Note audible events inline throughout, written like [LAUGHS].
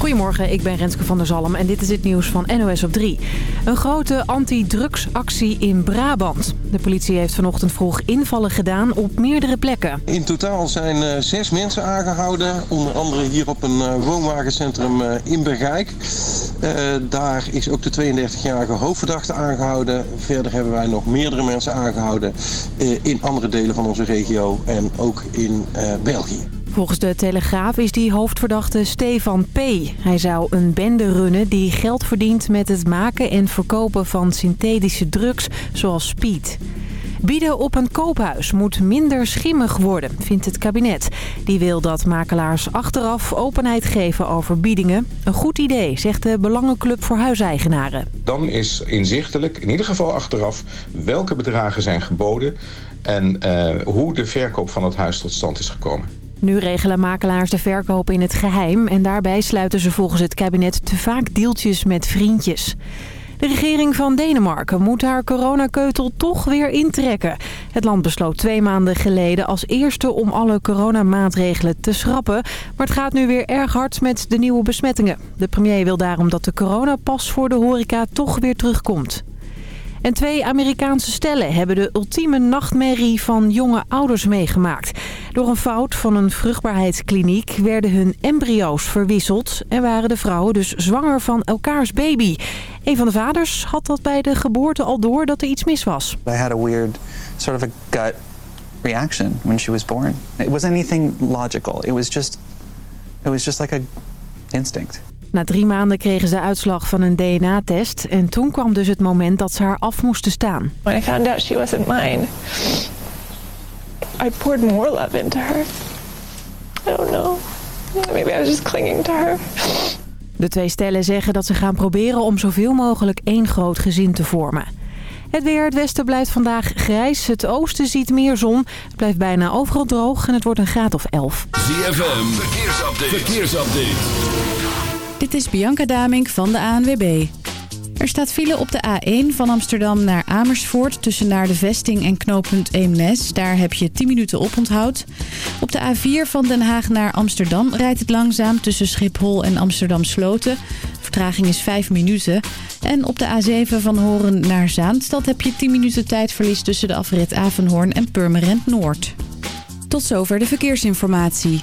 Goedemorgen, ik ben Renske van der Zalm en dit is het nieuws van NOS op 3. Een grote anti-drugsactie in Brabant. De politie heeft vanochtend vroeg invallen gedaan op meerdere plekken. In totaal zijn uh, zes mensen aangehouden. Onder andere hier op een uh, woonwagencentrum uh, in Bergijk. daar is ook de 32-jarige hoofdverdachte aangehouden. Verder hebben wij nog meerdere mensen aangehouden in andere delen van onze regio en ook in België. Volgens de Telegraaf is die hoofdverdachte Stefan P. Hij zou een bende runnen die geld verdient met het maken en verkopen van synthetische drugs zoals speed. Bieden op een koophuis moet minder schimmig worden, vindt het kabinet. Die wil dat makelaars achteraf openheid geven over biedingen. Een goed idee, zegt de Belangenclub voor Huiseigenaren. Dan is inzichtelijk, in ieder geval achteraf, welke bedragen zijn geboden... en uh, hoe de verkoop van het huis tot stand is gekomen. Nu regelen makelaars de verkoop in het geheim en daarbij sluiten ze volgens het kabinet te vaak deeltjes met vriendjes. De regering van Denemarken moet haar coronakeutel toch weer intrekken. Het land besloot twee maanden geleden als eerste om alle coronamaatregelen te schrappen. Maar het gaat nu weer erg hard met de nieuwe besmettingen. De premier wil daarom dat de coronapas voor de horeca toch weer terugkomt. En twee Amerikaanse stellen hebben de ultieme nachtmerrie van jonge ouders meegemaakt. Door een fout van een vruchtbaarheidskliniek werden hun embryo's verwisseld... en waren de vrouwen dus zwanger van elkaars baby. Een van de vaders had dat bij de geboorte al door dat er iets mis was. I had a weird sort of a gut reaction when she was born. It wasn't anything logical. It was just, it was like a instinct. Na drie maanden kregen ze uitslag van een DNA-test. En toen kwam dus het moment dat ze haar af moesten staan. When I found out she wasn't mine, I poured more love into her. I don't know. Maybe I was just clinging to her. De twee stellen zeggen dat ze gaan proberen om zoveel mogelijk één groot gezin te vormen. Het weer, het westen blijft vandaag grijs. Het oosten ziet meer zon. Het blijft bijna overal droog en het wordt een graad of 11. ZFM, verkeersupdate. verkeersupdate. Dit is Bianca Damink van de ANWB. Er staat file op de A1 van Amsterdam naar Amersfoort... tussen naar de vesting en knooppunt Eemnes. Daar heb je 10 minuten op onthoud. Op de A4 van Den Haag naar Amsterdam rijdt het langzaam... tussen Schiphol en Amsterdam Sloten. Vertraging is 5 minuten. En op de A7 van Horen naar Zaanstad heb je 10 minuten tijdverlies... tussen de afrit Avenhoorn en Purmerend Noord. Tot zover de verkeersinformatie.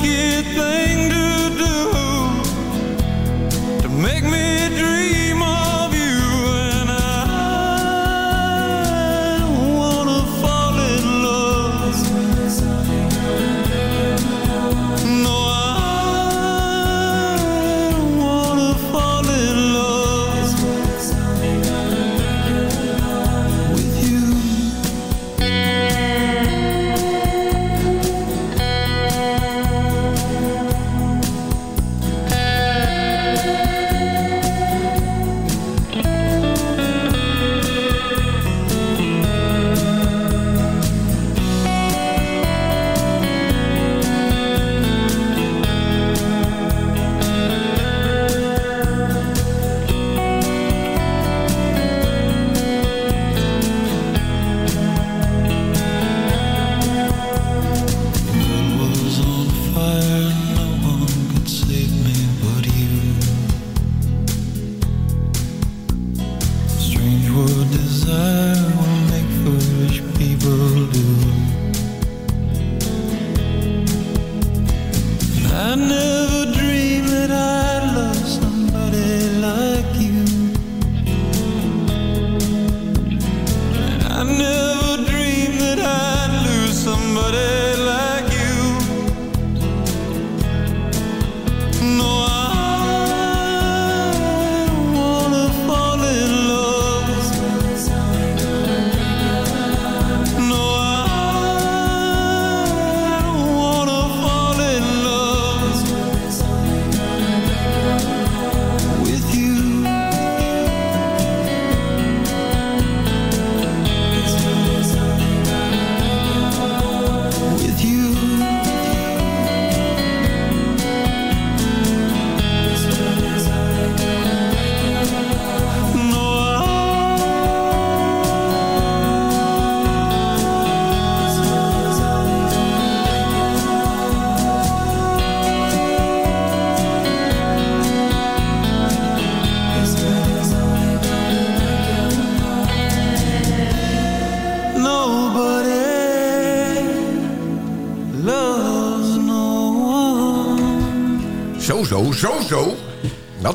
Wicked thing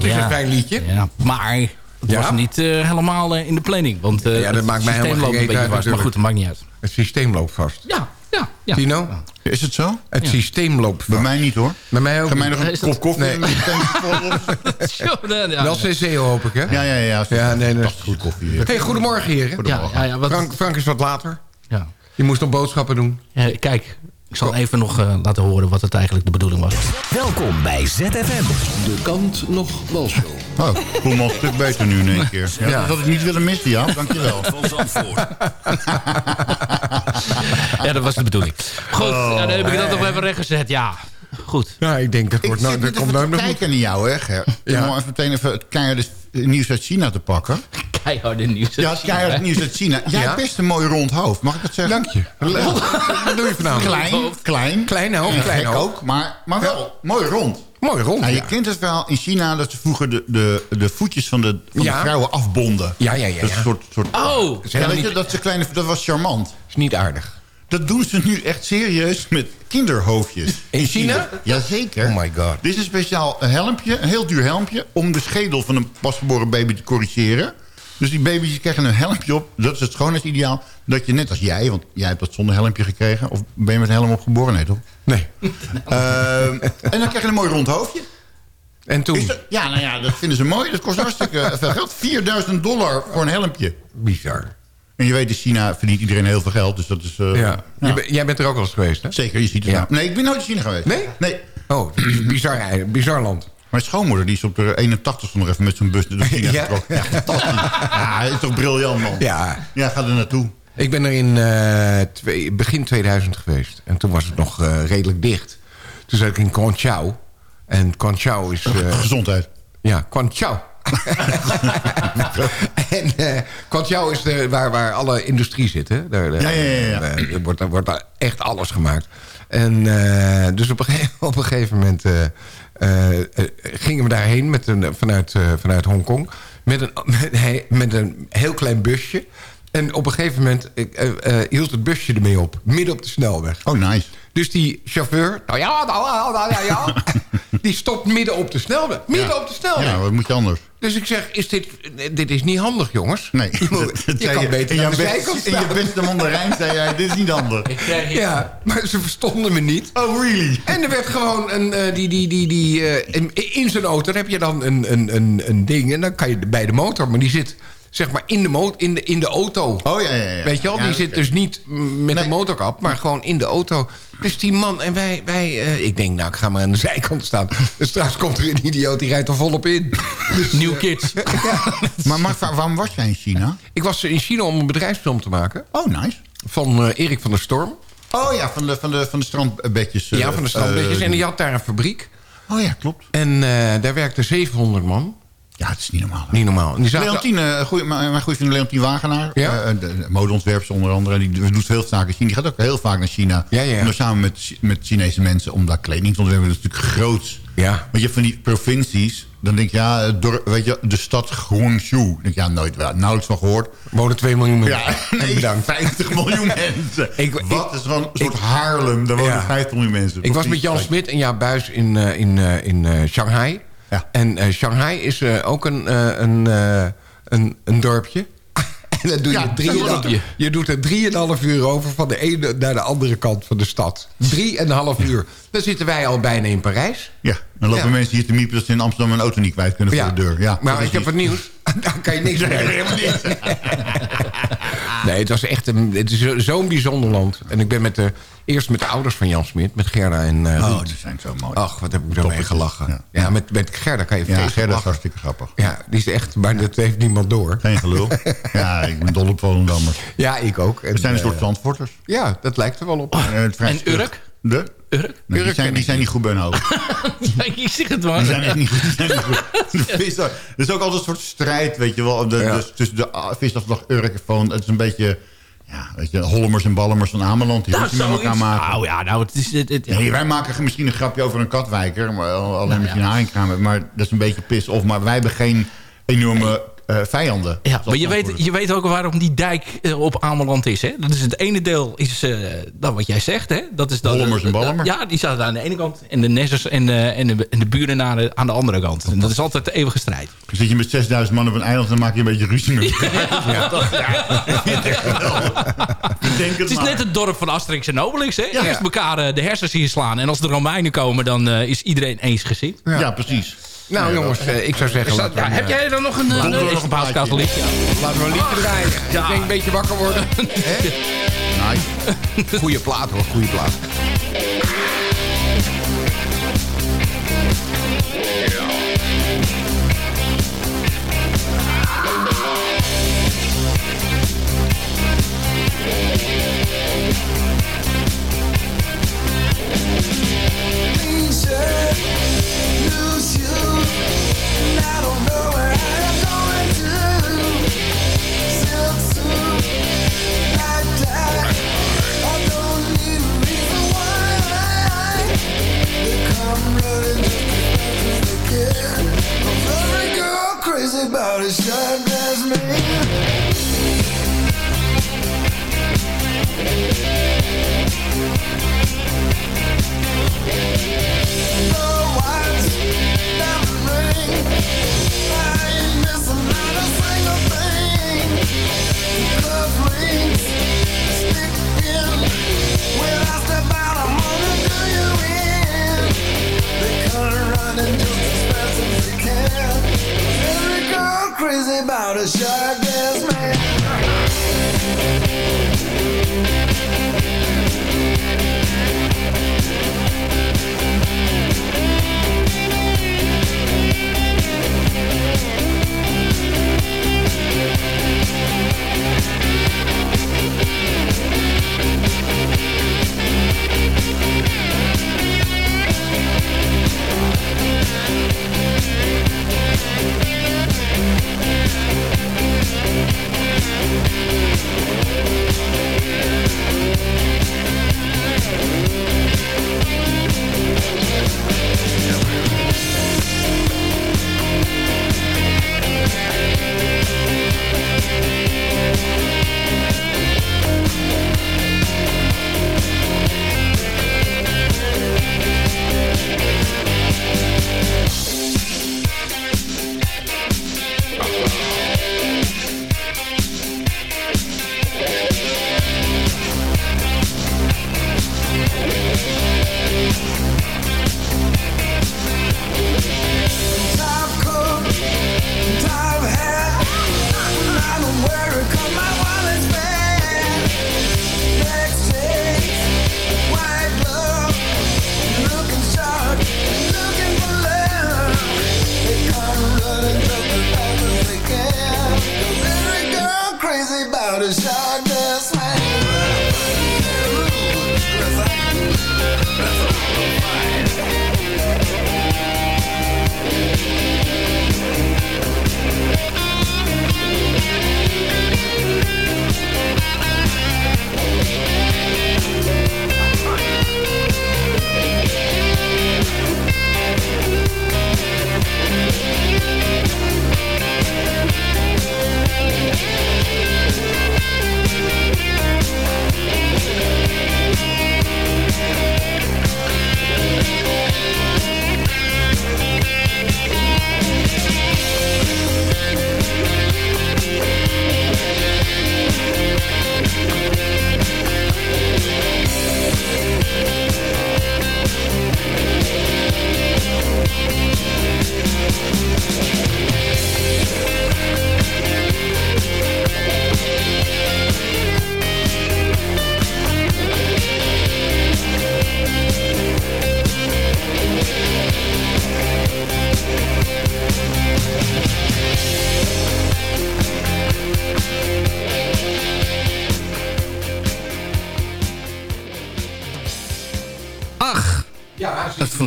Dat is Ja. een fijn liedje. Ja, maar het Ja? was niet eh, helemaal eh, in de planning. Want eh, Ja, dat maakt mij het systeem helemaal loopt geen een beetje reet uit vast. Maar goed, dat maakt niet uit. Het systeem loopt vast. Ja, ja, ja. Tino? Is het zo? Het Ja. systeem loopt vast. Bij mij niet hoor. Bij mij ook Ga mij niet. nog een kop koffie Nee. [LAUGHS] ja. Wel CC hoop ik, hè? Ja, ja, ja. Ja, nee, dat is goed koffie. Hey, goedemorgen, heren. ja, ja, ja, wat, Frank, Frank is wat later. ja. Je moest nog boodschappen doen. Ja, kijk, ik zal even nog eh, laten horen wat het eigenlijk de bedoeling was. Welkom bij ZFM. De kant nog walshow. Oh, ik voel me al een stuk beter nu in één keer. Ja, Ja. Dat had ik niet willen missen, ja. Dankjewel. Van Zandvoort. Ja, dat was de bedoeling. Goed, Oh, dan heb ik dat nog even rechtgezet. Ja, goed. Ja, ik denk dat Ik wordt zit nou, niet dat komt even nou te nog kijken naar jou, hè, Ger. Ja. Om even meteen even het keiharde nieuws uit China te pakken. Keiharde nieuws. Ja, het keiharde nieuws uit China. Jij Ja? hebt best een mooi rond hoofd, mag ik dat zeggen? Dank je. Wat doe je vanavond? Klein, klein. Klein hoofd, klein ook, maar, maar wel mooi rond. Mooi rond, Nou, je ja. kent het wel in China dat ze vroeger de, de, de voetjes van, de, van Ja. de vrouwen afbonden. Ja, ja, ja, Dat, is ja. een soort, soort, Oh, weet je, dat, een kleine, dat was charmant. is niet aardig. Dat doen ze nu echt serieus met kinderhoofdjes. In China? Jazeker. Oh my god. Dit is een speciaal helmpje, een heel duur helmpje... om de schedel van een pasgeboren baby te corrigeren. Dus die baby's krijgen een helmpje op. Dat is het schoonheidsideaal. Dat je net als jij, want jij hebt dat zonder helmpje gekregen... of ben je met een helm opgeboren? Nee, toch? [LAUGHS] Nee. Ehm, en dan krijg je een mooi rond hoofdje. En toen? Dat- ja, nou ja, dat vinden ze mooi. Dat kost hartstikke veel geld. [LAUGHS] 4000 dollar voor een helmpje. Bizar. En je weet, in China verdient iedereen heel veel geld. Dus dat is... eh, Ja. Jij bent er ook wel eens geweest, hè? Zeker, je ziet het Ja. nou. Nee, ik ben nooit in China geweest. Nee? Nee. Oh, bizar, bizar land. Mijn schoonmoeder die is op de 81ste nog even met zo'n bus naar China [LAUGHS] Ja. getrokken. Ja, fantastisch. Ja, is toch briljant, man. Ja. Ja, ga er naartoe. Ik ben er in eh, twee, begin 2000 geweest. En toen was het nog eh, redelijk dicht. Toen zat ik in Quanchao. En Quanchao is... eh, Gezondheid. ja, Quanchao. [LAUGHS] en uh, is de, waar, waar alle industrie zit. Hè? Daar, ja, ja, ja. ja. Uh, er wordt, wordt daar echt alles gemaakt. En uh, dus op een, gegeven, [LAUGHS] op een gegeven moment gingen we daarheen met een, vanuit, vanuit Hongkong. Met een, [LAUGHS] met, met een heel klein busje. En op een gegeven moment hield het busje ermee op. Midden op de snelweg. Oh, nice. Dus die chauffeur, nou ja, nou, nou, nou ja, ja, die stopt midden op de snelweg. Midden ja. op de snelweg. Ja, wat moet je anders? Dus ik zeg, is dit, dit is niet handig, jongens. Nee. [LAUGHS] Je, moet, je kan beter in aan de best, zijkant In je beste mandarijn zei jij, dit is niet handig. Ja, maar ze verstonden me niet. Oh, really? En er werd gewoon een, uh, die, die, die, die, uh, in, in zijn auto heb je dan een, een, een, een ding. En dan kan je bij de motor, maar die zit zeg maar in de, motor, in de, in de auto. Oh, ja, ja, ja. Weet je wel, die zit dus niet met Nee. de motorkap, maar gewoon in de auto. Dus die man en wij, wij uh, ik denk, nou, ik ga maar aan de zijkant staan. Dus straks komt er een idioot, die rijdt er volop in. Dus, Nieuw kids. [LAUGHS] Maar, maar waar- waarom was jij in China? Ik was in China om een bedrijfsfilm te maken. Oh, nice. Van uh, Erik van der Storm. Oh ja, van de, van de, van de strandbedjes. uh, ja, van de strandbedjes. uh, en die had daar een fabriek. Oh ja, klopt. En uh, daar werkten 700 man. Ja, het is niet normaal. Niet normaal. Die zaten... Leontine, goeie, mijn mijn goede vriend Leontien Wagenaar. Ja? Uh, de, de modeontwerpster onder andere. Die doet veel zaken in China. Die gaat ook heel vaak naar China. Ja, ja. En dan samen met, met Chinese mensen om daar kleding te ontwerpen. Dat is natuurlijk groots. Ja. Want je hebt van die provincies. Dan denk je, ja, dorp, weet je, de stad Guangzhou. Dan denk je, ja, nooit wel, nauwelijks van gehoord. wonen 2 miljoen mensen. Ja, [LAUGHS] nee, [LAUGHS] Bedankt. 50 miljoen [LAUGHS] mensen. Ik- Wat ik- is gewoon een soort ik- Haarlem. Daar wonen Ja. 50 miljoen mensen. Ik was met Jan Smit en Jaap Buis in, uh, in, uh, in uh, Shanghai. Ja. En uh, Shanghai is uh, ook een, uh, een, een, een dorpje. [LAUGHS] en dan doe je, Ja, drie en je doet er drieënhalf uur over... van de ene naar de andere kant van de stad. Drieënhalf uur. Dan zitten wij al bijna in Parijs. Ja, dan lopen Ja. mensen hier te miepen... dat ze in Amsterdam een auto niet kwijt kunnen voor de deur. Ja, maar precies. ik heb het nieuws. [LAUGHS] Daar kan je niks mee. helemaal niet. [LAUGHS] Nee, het was echt een, het is zo- zo'n bijzonder land. En ik ben met de, eerst met de ouders van Jan Smit, met Gerda en uh, Oh, die zijn zo mooi. Ach, wat heb ik Toppertjes. gelachen. Ja. Ja, met, met Gerda kan je ja, Gerda is hartstikke grappig. Ja, die is echt, maar dat heeft niemand door. Geen gelul. [LAUGHS] ja, ik ben dol op Volendammers. Ja, ik ook. En, We zijn een soort eh, Zandvoorters. Ja, dat lijkt er wel op. Eh, En. Urk? De? Urk? Nee, die zijn, die zijn niet goed bij hun hoofd. Ja, ik zeg het maar. Die zijn echt niet goed. Die zijn niet goed. [LAUGHS] De vis, er is ook altijd een soort strijd, weet je wel. De, Ja. dus tussen de ah, visafslag Urk Voon. Het is een beetje... Ja, weet je, Hollemers en Ballemers van Ameland. Die Nou, ruzie met elkaar maken. Nou ja, nou, het is... Het, het, Nee, wij maken misschien een grapje over een katwijker. Maar alleen Nou, met ja. Maar dat is een beetje pis of. Maar wij hebben geen enorme eh, vijanden. Ja, maar je weet, je weet ook waarom die dijk eh, op Ameland is. Hè? Dat is het ene deel is eh nou, wat jij zegt. Hè? Dat is dan, en Ballemers. Ja, die zaten aan de ene kant. En de Nessers en, en, de, en de buren aan de, aan de andere kant. En dat is altijd de eeuwige strijd. Dan zit je met 6000 man op een eiland... dan maak je een beetje ruzie met elkaar. [LAUGHS] Ja. Denk het Het is maar. net het dorp van Asterix en Obelix. Hè? Eerst elkaar de hersens hier slaan. En als de Romeinen komen, dan is iedereen eensgezind. Ja, precies. Nou jongens, eh, ik zou zeggen... Dat- ja, heb eh, jij dan nog een, Laten we een, nog een? Ja. Laten we een liedje draaien. Ja. Ik denk een beetje wakker worden. [LAUGHS] Nice. Goeie plaat hoor, goede plaat. About a shark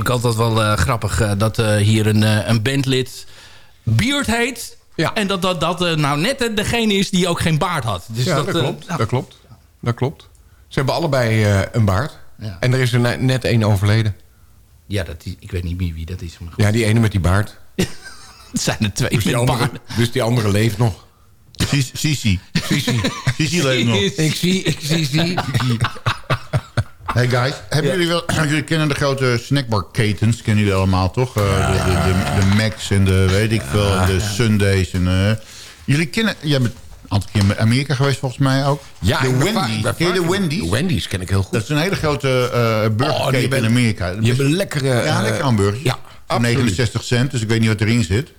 ik altijd wel eh, grappig. eh, dat eh, hier een, eh, een bandlid Beard heet. En dat dat, dat nou net degene is die ook geen baard had. Dus ja, dat, klopt. nou, dat klopt. Dat klopt. Ze hebben allebei eh, een baard. En er is er ne- net één overleden. Ja, dat is, ik weet niet meer wie dat is. Maar goed. Ja, die ene met die baard. [LAUGHS] Het zijn er twee Dus met andere, baarden. dus die andere leeft nog. Sisi. Sisi. Sisi leeft nog. Ik zie, ik zie, zie. Hey guys, hebben jullie wel, [CLEARS THROAT] jullie kennen de grote snackbarketens, kennen jullie allemaal toch? Eh, de, de, de, de Macs en de weet ik veel, de Sundays. En, eh, jullie kennen, jij bent een aantal keer in Amerika geweest volgens mij ook. Ja, de Wendy's. Ken je de Wendy's? De Wendy's ken ik heel goed. Dat is een hele grote eh burgerketen hebben- in Amerika. Die hebben lekkere... ja, lekkere hamburgers. Ja, Voor absoluut. 69 cent, dus ik weet niet wat erin zit.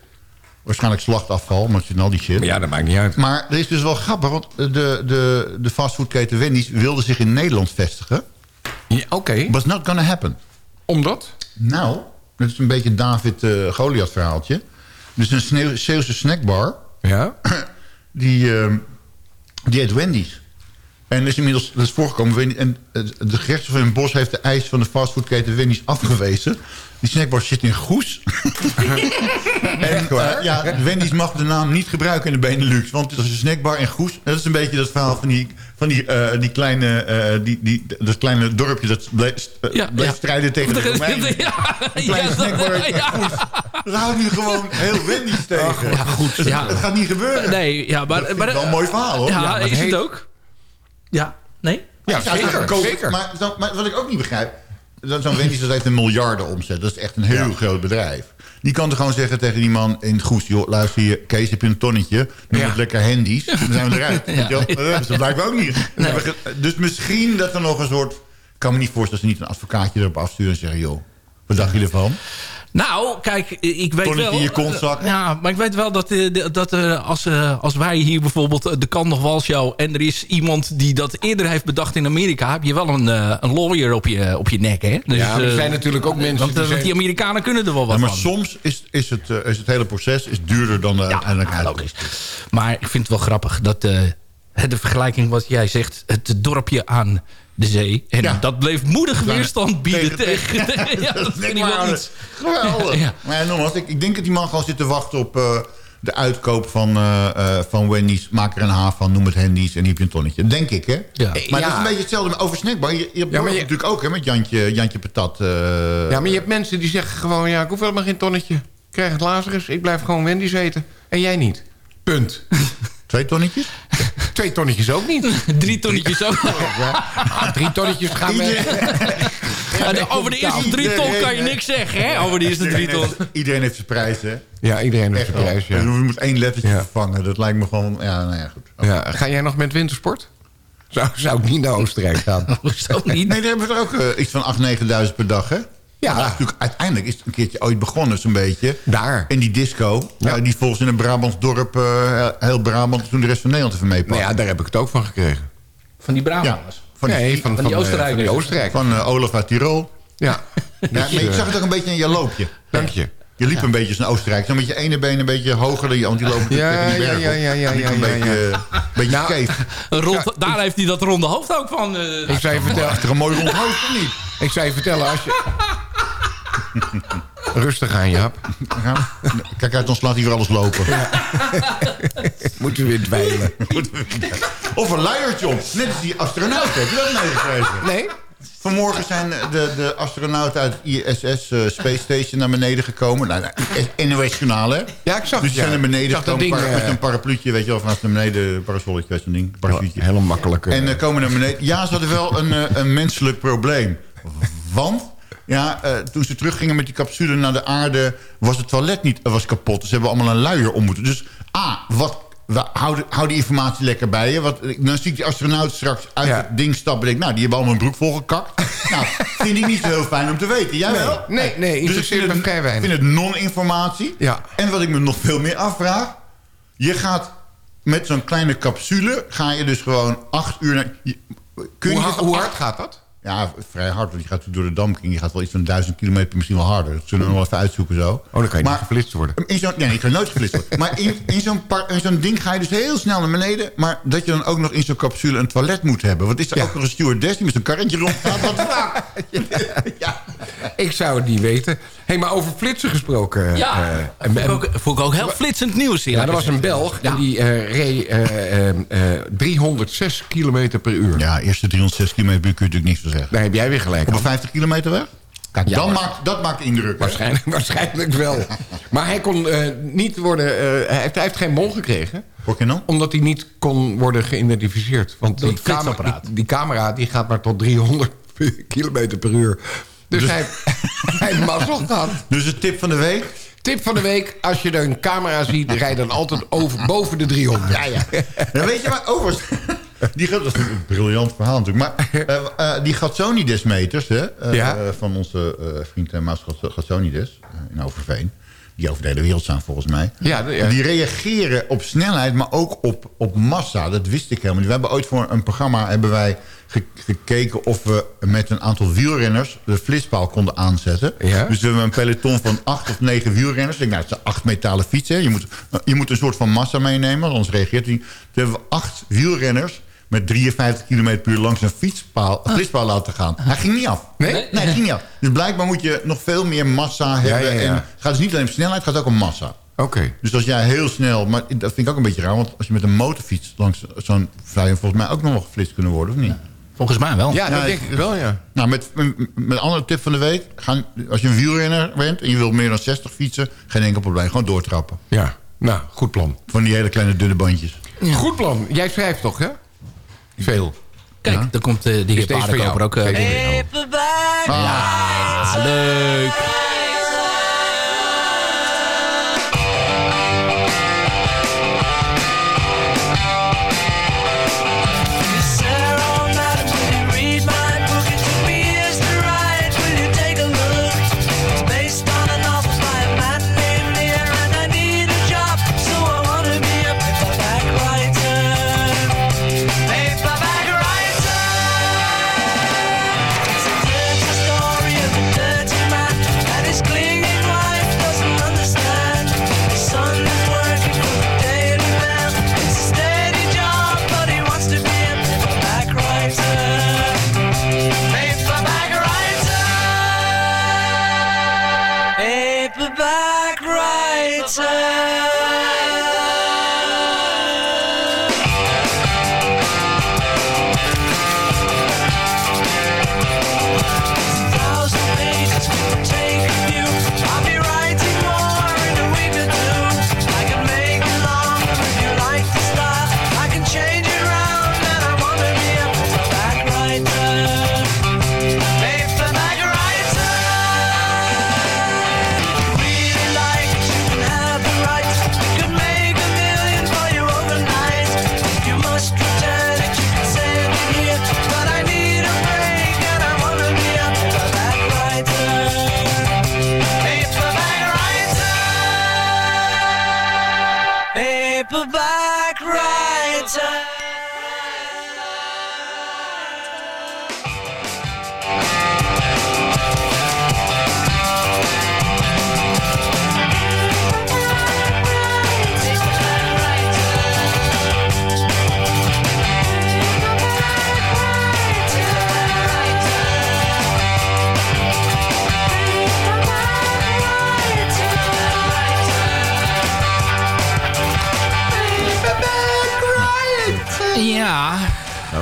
Waarschijnlijk slachtafval, maar het zit in al die shit. Ja, dat maakt niet uit. Maar er is dus wel grappig, want de, de, de fastfoodketen Wendy's wilde zich in Nederland vestigen. Ja, Oké. Was not gonna happen. Omdat? Nou, dat is een beetje een David eh Goliath verhaaltje. Dus een Zeeuwse snackbar, Ja? [COUGHS] die, eh, die heet Wendy's. En is inmiddels, dat is voorgekomen, en eh, de gerechtshof in Bos heeft de eis van de fastfoodketen Wendy's afgewezen. Die snackbar zit in Goes. [LAUGHS] en eh, ja, Wendy's mag de naam niet gebruiken in de Benelux. Want het is een snackbar in Goes. Dat is een beetje dat verhaal van die, van die, eh, die kleine, eh, die, die, dat kleine dorpje dat bleef, Ja, bleef ja. strijden tegen de [LAUGHS] Romeinen. Ja, Een kleine ja, snackbar in ja. Goes. Dat houdt nu gewoon heel Wendy's tegen. Ja, goed. Dus Ja. Dat gaat niet gebeuren. Nee, ja, maar... Dat maar wel een mooi verhaal, hoor. Ja, is het het ook? Ja, nee? Ja, zeker. zeggen, koop- zeker. Maar, zo- maar wat ik ook niet begrijp... Zo'n Wendy's dat heeft een miljarden omzet. Dat is echt een heel groot bedrijf. Die kan toch gewoon zeggen tegen die man in het goes... joh, luister hier, Kees, heb je een tonnetje? Noem Ja. het lekker handies. Dan zijn we eruit. Ja. [LAUGHS] Weet je wel? Maar Dat blijkbaar ook niet. Dan ge- Dus misschien dat er nog een soort... Ik kan me niet voorstellen dat ze niet een advocaatje erop afsturen... en zeggen, joh, wat dacht je ervan? Nou, kijk, ik weet Tonnetje wel... in je kontzak. Ja, maar ik weet wel dat, eh, dat eh, als, eh, als wij hier bijvoorbeeld eh, de Kan nog Wal show... en er is iemand die dat eerder heeft bedacht in Amerika... heb je wel een, eh, een lawyer op je, op je nek, hè? Dus, Ja, maar er eh, zijn natuurlijk ook mensen Want, die eh, want die Amerikanen kunnen er wel wat Ja, maar van. soms is, is, het, eh, is het hele proces is duurder dan de uiteindelijk ja, logisch. Maar ik vind het wel grappig dat eh, de vergelijking wat jij zegt... het dorpje aan de zee. En Ja. dat bleef moedig weerstand bieden Tegen- tegen... [LAUGHS] ja, dat vind ik wel iets. Geweldig. Ja. Maar ja, nogmaals, ik, ik denk dat die man gewoon zit te wachten op eh, de uitkoop van, eh, eh, van Wendy's. Maak er een H van, noem het Handy's en hier heb je een tonnetje. Denk ik, hè? Ja. Maar Ja. dat is een beetje hetzelfde met over snackbar. Je, je hebt Ja, maar je- natuurlijk ook hè, met Jantje, Jantje Patat. eh, Ja, maar je hebt mensen die zeggen gewoon... ja, ik hoef helemaal geen tonnetje. Ik krijg het Lazarus, ik blijf gewoon Wendy's eten. En jij niet. Punt. [LAUGHS] Twee tonnetjes? [LAUGHS] Twee tonnetjes ook niet. Drie tonnetjes ook. Ah, drie tonnetjes gaan we... Ja, de- over de eerste drie ton kan je niks zeggen, hè? Over de eerste drie Iedereen ton. heeft, iedereen heeft zijn prijs, hè? Ja, iedereen heeft zijn prijs, ja. Je moet één lettertje Ja. vervangen. Dat lijkt me gewoon... Ja, nou ja, goed. ja. Ga jij nog met wintersport? Zou, zou ik niet naar Oostenrijk gaan. [LAUGHS] Hoezo niet? Nee, daar hebben we er ook eh, iets van 8.000, 9.000 per dag, hè? Ja. Natuurlijk, uiteindelijk is het een keertje ooit begonnen, zo'n beetje. Daar. In die disco. Ja. die volgens in een Brabants dorp, eh, heel Brabant, toen de rest van Nederland even Nou meepakte. ja, daar heb ik het ook van gekregen. Van die ja. Brabanders. Van, die, Nee, van, van die eh, Oostenrijkers. Van die Oostenrijkers. van eh, Olaf uit Tirol. Ja. Ja, maar ik zag het ook een beetje in je loopje. Dank je. Je liep een beetje als een Oostenrijk. Dan met je ene been een beetje hoger dan je... Want die lopen Ja, ja, ja, ja, ja, ja, een ja, beetje, ja. een beetje Nou, scheef. [LAUGHS] Een rond, daar heeft hij dat ronde hoofd ook van. eh, Ik zou je vertellen... Achter een mooi rond hoofd, of niet? Ik zou je vertellen, als je... [LAUGHS] Rustig aan, Jaap. Ja. Kijk uit, ons laat hier alles lopen. [LAUGHS] Moeten we weer dweilen. Of een luiertje op. Net als die astronaut. Heb je dat meegekregen? Nee? Vanmorgen zijn de, de astronauten uit ISS eh, Space Station naar beneden gekomen. Nou, nou, NOS-journaal, hè? Ja, ik zag Dus die zijn naar beneden gekomen ding, par- met eh, een parapluutje, weet je wel, vanaf naar beneden, parasolletje, zo'n ding, parachutje. Heel makkelijk. eh. En uh, komen naar beneden. Ja, ze hadden wel een, eh, een menselijk probleem. Want ja, eh, toen ze teruggingen met die capsule naar de aarde... was het toilet niet was kapot. Dus ze hebben allemaal een luier om moeten. Dus A, wat, wa- hou, de- hou die informatie lekker bij je. Want dan zie ik die astronaut straks uit Ja. het ding stappen... en denk, nou, die hebben allemaal een broek volgekakt. [LAUGHS] nou, vind ik niet zo heel fijn om te weten. Jij Nee, wel? nee, nee, Dus ik interesseert vind me het- vrij weinig. Ik vind het non-informatie. Ja. En wat ik me nog veel meer afvraag... je gaat met zo'n kleine capsule... ga je dus gewoon acht uur... Naar, je- kun je Hoe, hoe hard gaat dat? Ja, vrij hard. Want die gaat door de dampkring. Die gaat wel iets van duizend kilometer, misschien wel harder. Dat zullen we nog wel even uitzoeken zo. Oh, dan kan je maar, niet geflitst worden. In zo'n, nee, je kan nooit geflitst worden. maar in, in zo'n ding ga je dus heel snel naar beneden. Maar dat je dan ook nog in zo'n capsule een toilet moet hebben. Want is er Ja. ook nog een stewardess die met zo'n karretje rondgaat? [LAUGHS] Wat vaak. ja. Ik zou het niet weten. hey, maar over flitsen gesproken. Ja, eh, vond, ik en- ook, vond ik ook heel flitsend nieuws. ja, er was een Belg en die eh, reed eh, eh, eh, 306 kilometer per uur. ja, eerste 306 kilometer per uur kun je natuurlijk niks van zeggen. Daar heb jij weer gelijk Op een 50 kilometer weg? Kijk, Ja, dan maar- maakt, dat maakt indruk. Waarschijnlijk, [LAUGHS] waarschijnlijk wel. Maar hij kon eh, niet worden... eh, hij, heeft, hij heeft geen bon gekregen. Nou? Omdat hij niet kon worden geïdentificeerd. Want die, camera, die, die camera die gaat maar tot 300 [LAUGHS] kilometer per uur. Dus, hij, [LAUGHS] hij heeft mazzel gehad. Dus de tip van de week? Tip van de week. Als je er een camera ziet, rijd dan altijd over, boven de 300. Ja, ja. Dan weet je maar, overigens... Die dat is een briljant verhaal natuurlijk. Maar eh, eh, die Gatsonides-meters hè, eh, Ja. van onze vriend en maas Gats- Gatsonides in Overveen... die over de hele wereld staan volgens mij... Ja, de- ja. die reageren op snelheid, maar ook op, op massa. Dat wist ik helemaal niet. We hebben ooit voor een programma hebben wij gekeken... of we met een aantal wielrenners de flitspaal konden aanzetten. Ja. Dus we hebben een peloton van acht of negen wielrenners. Ik denk, nou, het zijn acht metalen fietsen. Je moet, je moet een soort van massa meenemen, anders reageert hij. Toen hebben we acht wielrenners met 53 km per uur langs een fietspaal, een flitspaal laten gaan. Hij ging niet af. Nee? Nee, hij ging niet af. Dus blijkbaar moet je nog veel meer massa hebben. ja, ja. En het gaat dus niet alleen om snelheid, het gaat ook om massa. Oké. Dus als jij heel snel... Maar dat vind ik ook een beetje raar. Want als je met een motorfiets langs zo'n... zou je volgens mij ook nog wel geflitst kunnen worden, of niet? Volgens mij wel. Ja, dat Ja, denk ik wel, ja. Nou, met, met een andere tip van de week. Gaan, als je een wielrenner bent en je wilt meer dan 60 fietsen... geen enkel probleem, gewoon doortrappen. Ja, nou, goed plan. Van die hele kleine dunne bandjes. Goed plan. Jij schrijft toch, hè? Veel. Kijk, dan komt eh, de heer Is deze voor jou? Paardenkoper ook... eh, voor jou. Ja, leuk.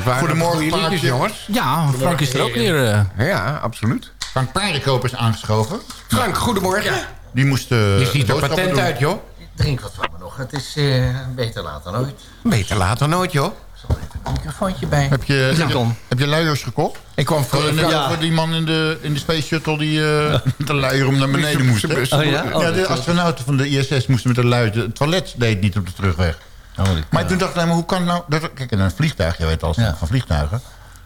Goedemorgen, plaatje. jongens. Ja, Frank is er ook weer. eh. Ja, absoluut. Frank Paardenkoop is aangeschoven. Frank, goedemorgen. Die moest eh, Je ziet er patent doen. uit, joh. Drink wat van me nog. Het is eh, beter laat dan ooit. Beter later nooit, joh. Een microfoontje bij. Heb je, Ja. heb, je, heb je luiers gekocht? Ik kwam Oh, Ja. over die man in de, in de Space Shuttle die eh met [LAUGHS] de luier om naar beneden moest. Oh ja? Oh, ja, de astronauten van de ISS moesten met de luier. Het toilet deed niet op de terugweg. Oh, Maar toen dacht ik, maar hoe kan nou... Dat, kijk, in een vliegtuig, je weet alles Ja. van vliegtuigen...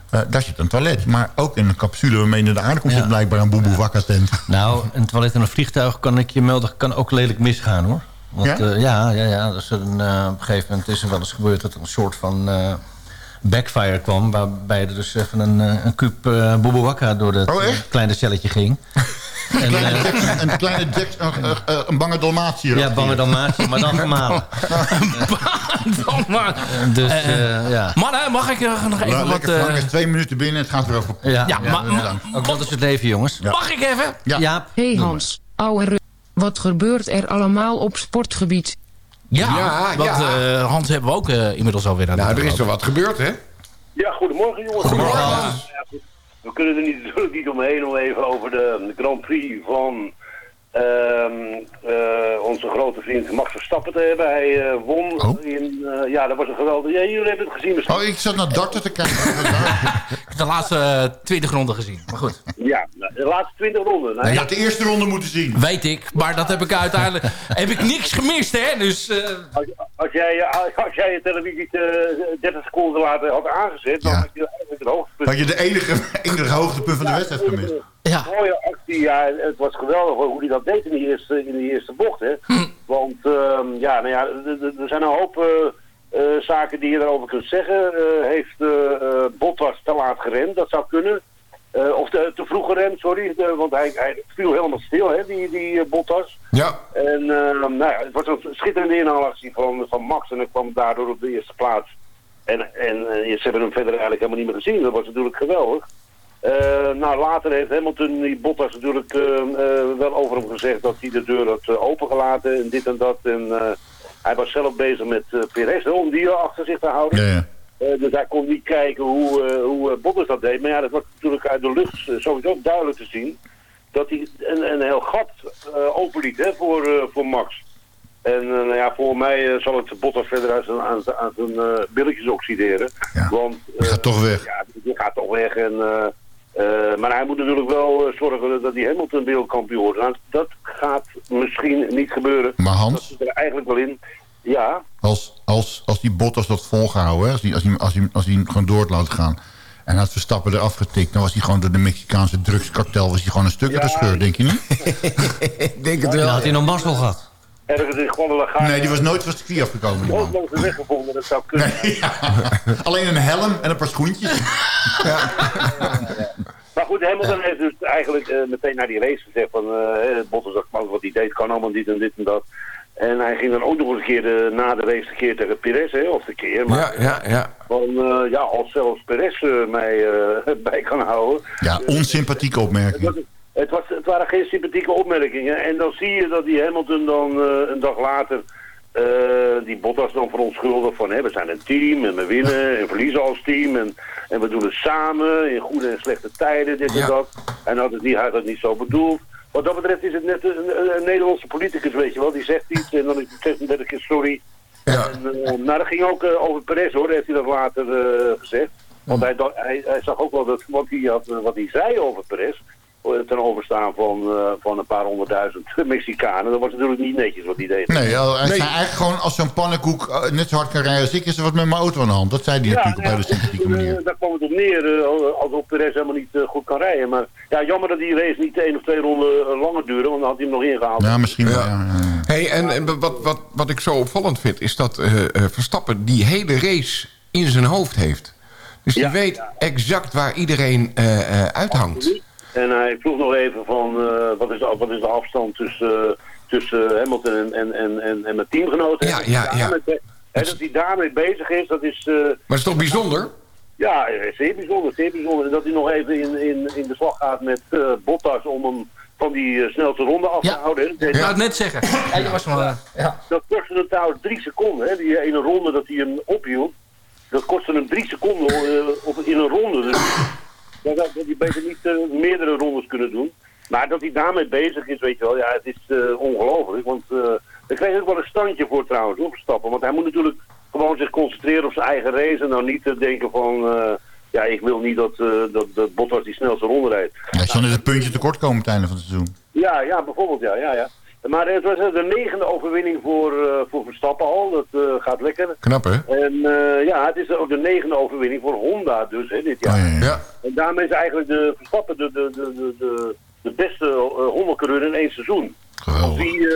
eh, daar zit een toilet. Maar ook in een capsule waarmee je de aarde komt... Ja. zit blijkbaar een boeboe wakka tent. Nou, een toilet in een vliegtuig kan ik je melden, kan ook lelijk misgaan hoor. Want Ja? ja, ja, ja, ja dat is een, eh, op een gegeven moment is er wel eens gebeurd dat er een soort van eh, backfire kwam. Waarbij er dus even een, eh, een kuub uh, wakka door het Oh, eh, kleine celletje ging. [LAUGHS] En, Kleine eh, Jackson- een kleine Jackson, een, een, een bange Dalmatiër. ja, bange Dalmatië, maar dan gemalen. Dan maar. Dus Eh, eh, ja. Mannen, mag ik eh, nog even Nou, wat... eh, is twee minuten binnen. Het gaat weer over... Ja, Ja, maar- bedankt. ook dat is het leven jongens. Mag ik even? Ja. Ja, Hey Hans, ouwe ru- wat gebeurt er allemaal op sportgebied? Ja, Ja, want ja. eh, Hans hebben we ook eh, inmiddels alweer aan de Nou, er is er wat gebeurd, hè? Ja, goedemorgen jongens. Goedemorgen. Ja, goed. We kunnen er niet, [LAUGHS] natuurlijk niet omheen om even over de Grand Prix van ehm, eh, onze grote vriend Max Verstappen te hebben. Hij eh, won Oh. in, eh, ja dat was een geweldig, ja jullie hebben het gezien misschien. Oh, ik zat naar darten te kijken. [LAUGHS] Ik heb de laatste 20 ronden gezien. Maar goed, Ja, de laatste 20 ronden. Nou, Je ja, had de eerste ronde moeten zien. weet ik. Maar dat heb ik uiteindelijk... [LAUGHS] heb ik niks gemist, hè? Dus... eh, als, als, jij, eh, als jij je televisie eh, 30 seconden later had aangezet, dan Ja. had je eigenlijk het hoogtepunt. Had je de enige, enige hoogtepunt van de wedstrijd gemist. ja. mooie actie. Ja, het was geweldig hoor, hoe hij dat deed in die eerste, in die eerste bocht. Hè. Hm. Want ehm, ja, nou ja, er- zijn een hoop eh, eh, zaken die je daarover kunt zeggen. Eh, heeft eh eh, Bottas te laat geremd? Dat zou kunnen. Eh, of te, te vroeg geremd, sorry. De- want hij, hij viel helemaal stil, hè, die, die eh, Bottas. Ja. En ehm, nou ja, het was een schitterende inhaalactie van, van Max en hij kwam daardoor op de eerste plaats. En, en eh, ze hebben hem verder eigenlijk helemaal niet meer gezien. Dat was natuurlijk geweldig. Nou, later heeft Hamilton, die Bottas natuurlijk eh, eh, wel over hem gezegd dat hij de deur had opengelaten en dit en dat. En hij was zelf bezig met Perez hè, om die achter zich te houden. Ja, ja. Eh, dus hij kon niet kijken hoe, eh, hoe eh, Bottas dat deed. Maar ja, dat was natuurlijk uit de lucht sowieso duidelijk te zien. Dat hij een, een heel gat openliet hè, voor, voor Max. En nou ja, voor mij zal het Bottas verder aan zijn, aan, zijn- aan zijn billetjes oxideren. Ja. Want, Die gaat toch weg. Ja, die gaat toch weg. En, maar hij moet natuurlijk wel zorgen dat hij Hamilton wereldkampioen wordt. Nou, dat gaat misschien niet gebeuren. Maar Hans? Dat zit er eigenlijk wel in. Ja, Als, als, als die Bottas dat volgehouden, hè, als hij als die, als die, als die gewoon door had laten gaan... en had Verstappen eraf getikt... dan was hij gewoon door de Mexicaanse drugskartel was hij gewoon een stuk Ja. gescheurd, denk je niet? [LAUGHS] Ik denk het Dan wel. had hij nog mazzel gehad. ergens in Guadalajara. Nee, die was nooit van het circuit afgekomen. Die man. Ook langs de weg gevonden, dat zou kunnen. [LAUGHS] Alleen een helm en een paar schoentjes. [LAUGHS] Maar goed, Hamilton heeft dus eigenlijk eh, meteen naar die race gezegd van eh Bottas wat hij deed, kan allemaal dit en dit en dat. En hij ging dan ook nog eens een keer de, na de race een keer tegen Perez, hè, of de keer. Maar Ja, ja, ja. van, eh, ja, als zelfs Perez eh, mij eh, [LAUGHS] bij kan houden. Ja, onsympathieke opmerking. Het, was- het, was, het waren geen sympathieke opmerkingen. En dan zie je dat die Hamilton dan eh, een dag later eh, die Bottas dan verontschuldigt van hè, we zijn een team en we winnen en verliezen als team. En, en we doen het samen in goede en slechte tijden, dit Ja. en dat. En had het niet, hij had het niet zo bedoeld. Wat dat betreft is het net een, een- Nederlandse politicus, weet je wel. Die zegt iets en dan is het 36 keer sorry. Ja. En, eh, nou, dat ging ook eh, over Perez hoor, heeft hij dat later eh, gezegd. Want hij, dacht- hij, hij zag ook wel dat wat hij, had, wat hij zei over Perez, ten overstaan van, eh, van een paar honderdduizend [LAUGHS] Mexicanen, dat was natuurlijk niet netjes wat hij deed. Nee, ja, hij Nee. zei eigenlijk gewoon als zo'n pannenkoek eh, net zo hard kan rijden als ik... is er wat met mijn auto aan de hand. Dat zei hij natuurlijk op een hele sympathieke eh, manier. daar kwam het op neer, eh, alsof Perez helemaal niet eh, goed kan rijden. Maar ja, jammer dat die race niet één of twee ronden eh, langer duurde, want dan had hij hem nog ingehaald. Ja, misschien wel. Ja. Ja, ja, ja. Hey, en, en wat, wat, wat ik zo opvallend vind... is dat eh, eh, Verstappen die hele race in zijn hoofd heeft. Dus die Ja. weet exact waar iedereen eh, eh, uithangt. En hij vroeg nog even van eh, wat, is de, wat is de afstand tussen, eh, tussen Hamilton en, en, en, en, en mijn teamgenoten. Ja, En dat hij ja, ja. daarmee- En dat hij daarmee bezig is, dat is... eh, Maar het is toch bijzonder? ja, zeer bijzonder, zeer bijzonder. En dat hij nog even in, in, in de slag gaat met eh, Bottas om hem van die snelste ronde af te Ja. houden. hè. Ik wou het net zeggen. Ja, dat was maar, ja. Dat kostte het trouwens drie seconden, hè, die ene ronde dat hij hem ophield. dat kostte hem drie seconden eh, op, in een ronde. Dus dan had hij beter niet eh, meerdere rondes kunnen doen. Maar dat hij daarmee bezig is, weet je wel, ja, het is eh, ongelooflijk. Want uh, daar kreeg ook wel een standje voor trouwens, hoor, Verstappen. Want hij moet natuurlijk gewoon zich concentreren op zijn eigen race en dan niet uh, denken van... Uh, ja, ik wil niet dat, dat, dat Bottas die snelste ronde rijdt. Ja, zal net een puntje tekort komen het einde van het seizoen. Ja, ja, bijvoorbeeld, ja, ja, ja. Maar het was de negende overwinning voor, uh, voor Verstappen al. Dat uh, gaat lekker. Knap, hè? En uh, ja, het is ook de negende overwinning voor Honda dus, hè, dit jaar. Oh, ja, ja. En daarmee is eigenlijk de Verstappen de, de, de, de, de, de beste Honda-coureur in één seizoen. Geweldig. Die,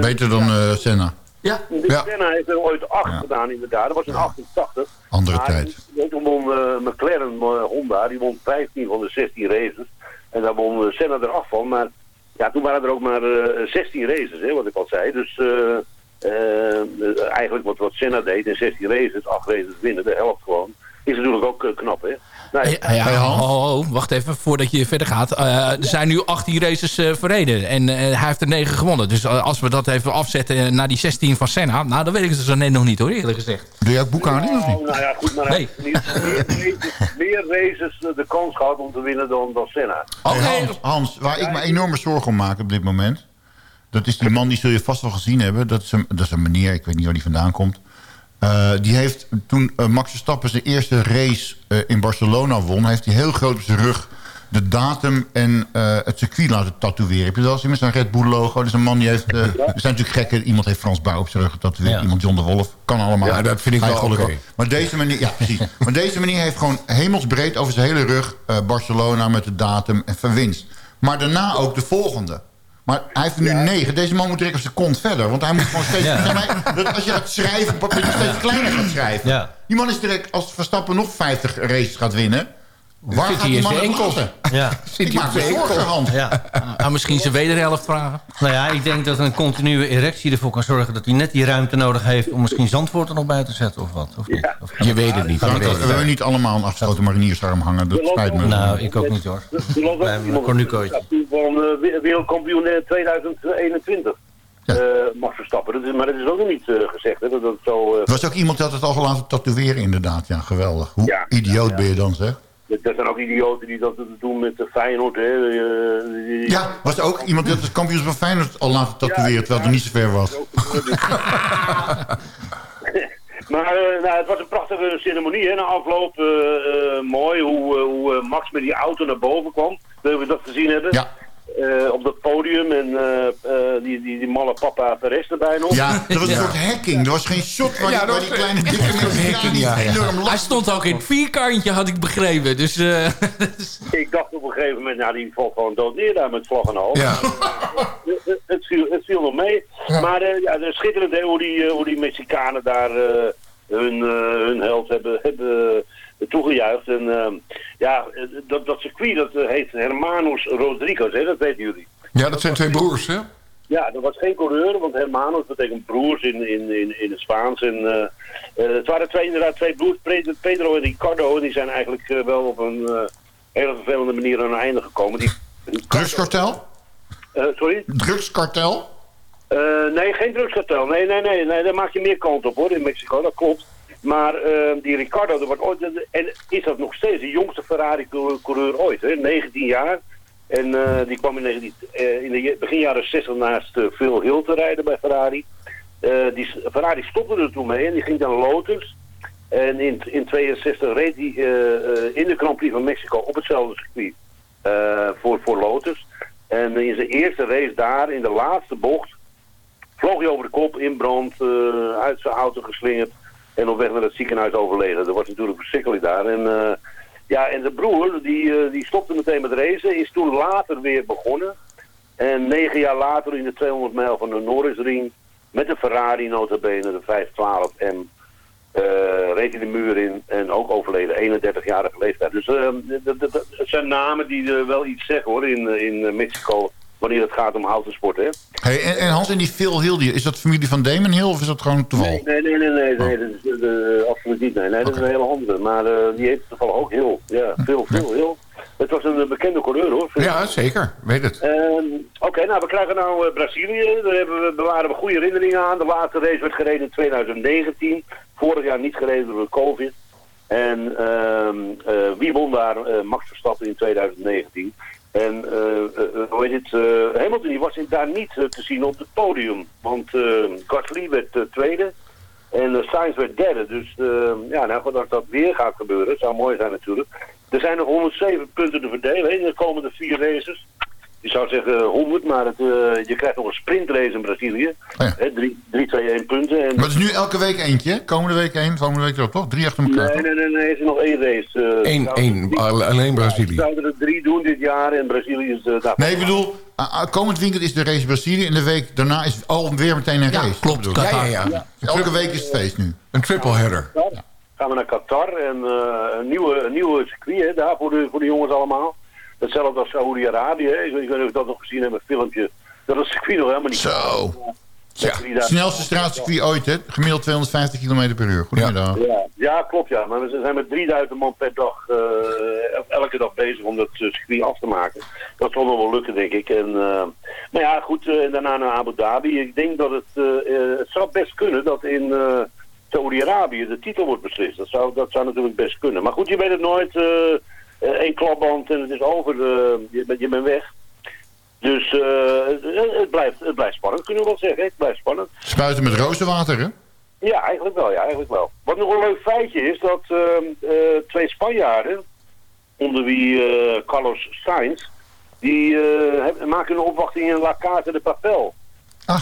Beter dan ja. Senna. Ja. ja. Senna heeft er ooit acht gedaan inderdaad. Dat was in 88. Andere maar tijd. Toen won McLaren Honda, die won 15 van de 16 races. En daar won Senna er af van, maar... Ja, toen waren er ook maar uh, 16 races, hè, wat ik al zei. Dus uh, uh, eigenlijk wat, wat Senna deed in 16 races, 8 races winnen, de helft gewoon, is natuurlijk ook knap, hè. Nee. Ja, ja, oh, oh, wacht even, voordat je verder gaat. Uh, er zijn nu 18 races uh, verreden en uh, hij heeft er 9 gewonnen. Dus als we dat even afzetten naar die 16 van Senna... nou, dan weet ik het zo net nog niet hoor, eerlijk gezegd. Doe jij ook boekhouding of niet? Nou ja, goed, maar nee. hij heeft meer, meer, races de kans gehad om te winnen dan, dan Senna. Okay. Hey Hans, Hans, waar ik me enorme zorgen om maak op dit moment... dat is die man, die zul je vast wel gezien hebben. Dat is een, dat is een meneer, ik weet niet waar die vandaan komt... Uh, die heeft toen uh, Max Verstappen zijn eerste race uh, in Barcelona won... heeft hij heel groot op zijn rug de datum en het circuit laten tatoeëren. Heb je dat gezien met zijn Red Bull logo? Dat is een man die heeft... er zijn natuurlijk gekken. Iemand heeft Frans Bouw op zijn rug getatoeëerd. Ja. Iemand John de Wolf. Kan allemaal. Ja, dat vind ik wel oké. Okay. Maar deze manier... Ja, precies. maar deze manier heeft gewoon hemelsbreed over zijn hele rug... Barcelona met de datum en verwinst. Maar daarna ook de volgende. Maar hij heeft er nu ja. negen. Deze man moet direct op zijn kont verder. Want hij moet gewoon steeds... Ja. Maar, dat als je gaat schrijven, op papier steeds kleiner gaat schrijven. Ja. Die man is direct, als Verstappen nog 50 races gaat winnen... Waar Zit gaat die man enkels? Ja. Ik maak me zorgen. Ja. Nou, misschien zijn wederhelft vragen. Nou ja, ik denk dat een continue erectie ervoor kan zorgen... dat hij net die ruimte nodig heeft om misschien Zandvoort er nog bij te zetten of wat. Of niet? Of je weet het niet. We hebben niet allemaal een afgesloten mariniersarm hangen. Dat spijt me. Nou, ik ook niet hoor. Een cornucootje. Van uh, wereldkampioen 2021. Ja. Uh, mag Verstappen. Dat is, maar dat is ook nog niet uh, gezegd. Hè, dat dat zo, uh, er was ook iemand die had het al laten tatoeëren inderdaad. Ja, geweldig. Hoe ja, idioot ja, ben je dan, zeg? Er zijn ook idioten die dat doen met de Feyenoord. Hè. Die, ja, was er ook iemand die het kampioen van Feyenoord al laten tatoeëren... terwijl het er niet zo ver was? [LAUGHS] maar uh, nou, het was een prachtige ceremonie. Hè. Na afloop uh, uh, mooi hoe, hoe Max met die auto naar boven kwam. Dat we dat gezien hebben. Ja. Uh, op dat podium en uh, uh, die, die, die malle papa Perez erbij nog. Ja, dat was een soort hacking. Er was geen shot waar, ja, die, waar die kleine dikke hacking, ja, ja. Hij stond ook in het vierkantje, had ik begrepen. [LAUGHS] Dus, ik dacht op een gegeven moment, nou die valt gewoon dood neer daar met vlag en al. Ja. het, [LAUGHS] het, viel, het viel nog mee. Ja. Maar ja, de schitterende hoe die, hoe die Mexicanen daar hun, hun held hebben... hebben toegejuicht. En uh, ja, dat, dat circuit dat heet Hermanos Rodriguez, hè, dat weten jullie. Ja, dat zijn twee broers, hè? Ja, dat was geen coureur, want Hermanos betekent broers in, in, in, in het Spaans. En, uh, uh, het waren twee, inderdaad twee broers, Pedro en Ricardo. En die zijn eigenlijk uh, wel op een hele vervelende manier aan het einde gekomen. Die, Drugskartel? sorry? Drugskartel? nee, geen drugskartel. Nee, nee, nee, nee, daar maak je meer kant op hoor, in Mexico, dat klopt. Maar uh, die Ricardo, dat wordt ooit, en is dat nog steeds de jongste Ferrari-coureur ooit, hè? 19 jaar. En uh, die kwam in, 19, uh, in de begin jaren 60 naast Phil Hill te rijden bij Ferrari. die, Ferrari stopte er toen mee en die ging dan Lotus. En in, in 62 reed hij in de Grand Prix van Mexico op hetzelfde circuit voor, voor Lotus. En in zijn eerste race daar, in de laatste bocht, vloog hij over de kop in brand, uit zijn auto geslingerd. En op weg naar het ziekenhuis overleden. Dat was natuurlijk verschrikkelijk daar. En, uh, ja, en de broer, die, uh, die stopte meteen met racen. Is toen later weer begonnen. En negen jaar later in de 200 mijl van de Norrisring... met een Ferrari notabene, de 512 M... Uh, reed hij de muur in en ook overleden, 31-jarige leeftijd. Dus het zijn namen die wel iets zeggen hoor in, in Mexico wanneer het gaat om autosport. Hè? Hey, en, en Hans, en die Phil Hill, die, is dat familie van Damon Hill of is dat gewoon toeval? Nee, nee, nee, nee, nee, nee dat is uh, absoluut niet. Nee, nee dat is een hele andere. Maar uh, die heet toevallig ook Hill. Ja, Phil, Phil Hill. Het was een bekende coureur hoor. Ja, zeker. Weet het. Uh, Oké, okay, nou we krijgen nou uh, Brazilië. Daar hebben we, bewaren we goede herinneringen aan. De laatste race werd gereden in 2019. Vorig jaar niet gereden door COVID. En ehm, eh, wie won daar? Eh, Max Verstappen in 2019. En eh, eh, hoe heet het? eh, Hamilton die was daar niet te zien op het podium. Want Gasly werd tweede. En Sainz werd derde. Dus ja, nou, als dat weer gaat gebeuren, zou mooi zijn natuurlijk. Er zijn nog 107 punten te verdelen in de komende vier races. Je zou zeggen 100, maar het, eh, je krijgt nog een sprintrace in Brazilië. Hè, 3, 3, 2, 1 punten. En... Maar het is nu elke week eentje. Komende week één, volgende week erop, toch? Drie achter elkaar. Nee, nee, nee, nee, er is nog één race. eh, Eén, één, drie- al- alleen Brazilië. Zouden er drie doen dit jaar en Brazilië is uh, daar. Nee, ik bedoel, komend weekend is de race Brazilië... en de week daarna is alweer meteen een race. klopt. Ja, ja, ja. Elke week is het feest nu. Een triple header. Gaan we naar Qatar en eh, een, nieuwe, een nieuwe circuit hè, daar voor de, voor de jongens allemaal. Hetzelfde als Saoedi-Arabië. Ik, weet- ik weet niet of je dat nog gezien hebt, een filmpje. Dat is circuit nog helemaal niet. Zo. Ja. Snelste straatcircuit ooit, hè? Gemiddeld 250 km per uur. Goedemiddag. Ja, ja, klopt ja. Maar we zijn met 3000 man per dag eh, elke dag bezig om dat eh, circuit af te maken. Dat zal nog wel lukken, denk ik. En, eh, maar ja, goed, en daarna naar Abu Dhabi. Ik denk dat het, het zou best kunnen dat in Saudi-Arabië de titel wordt beslist. Dat zou, dat zou natuurlijk best kunnen. Maar goed, je weet het nooit. Eh, één klapband en het is over. eh, je, bent- je bent weg. Dus eh, het, blijft, het blijft spannend, kunnen we wel zeggen. Het blijft spannend. Spuiten met rozenwater, hè? Ja, eigenlijk wel, ja, eigenlijk wel. Wat nog een leuk feitje is, dat ehm, eh, twee Spanjaarden, onder wie Carlos Sainz, die maken een opwachting in La Casa de Papel. Eh,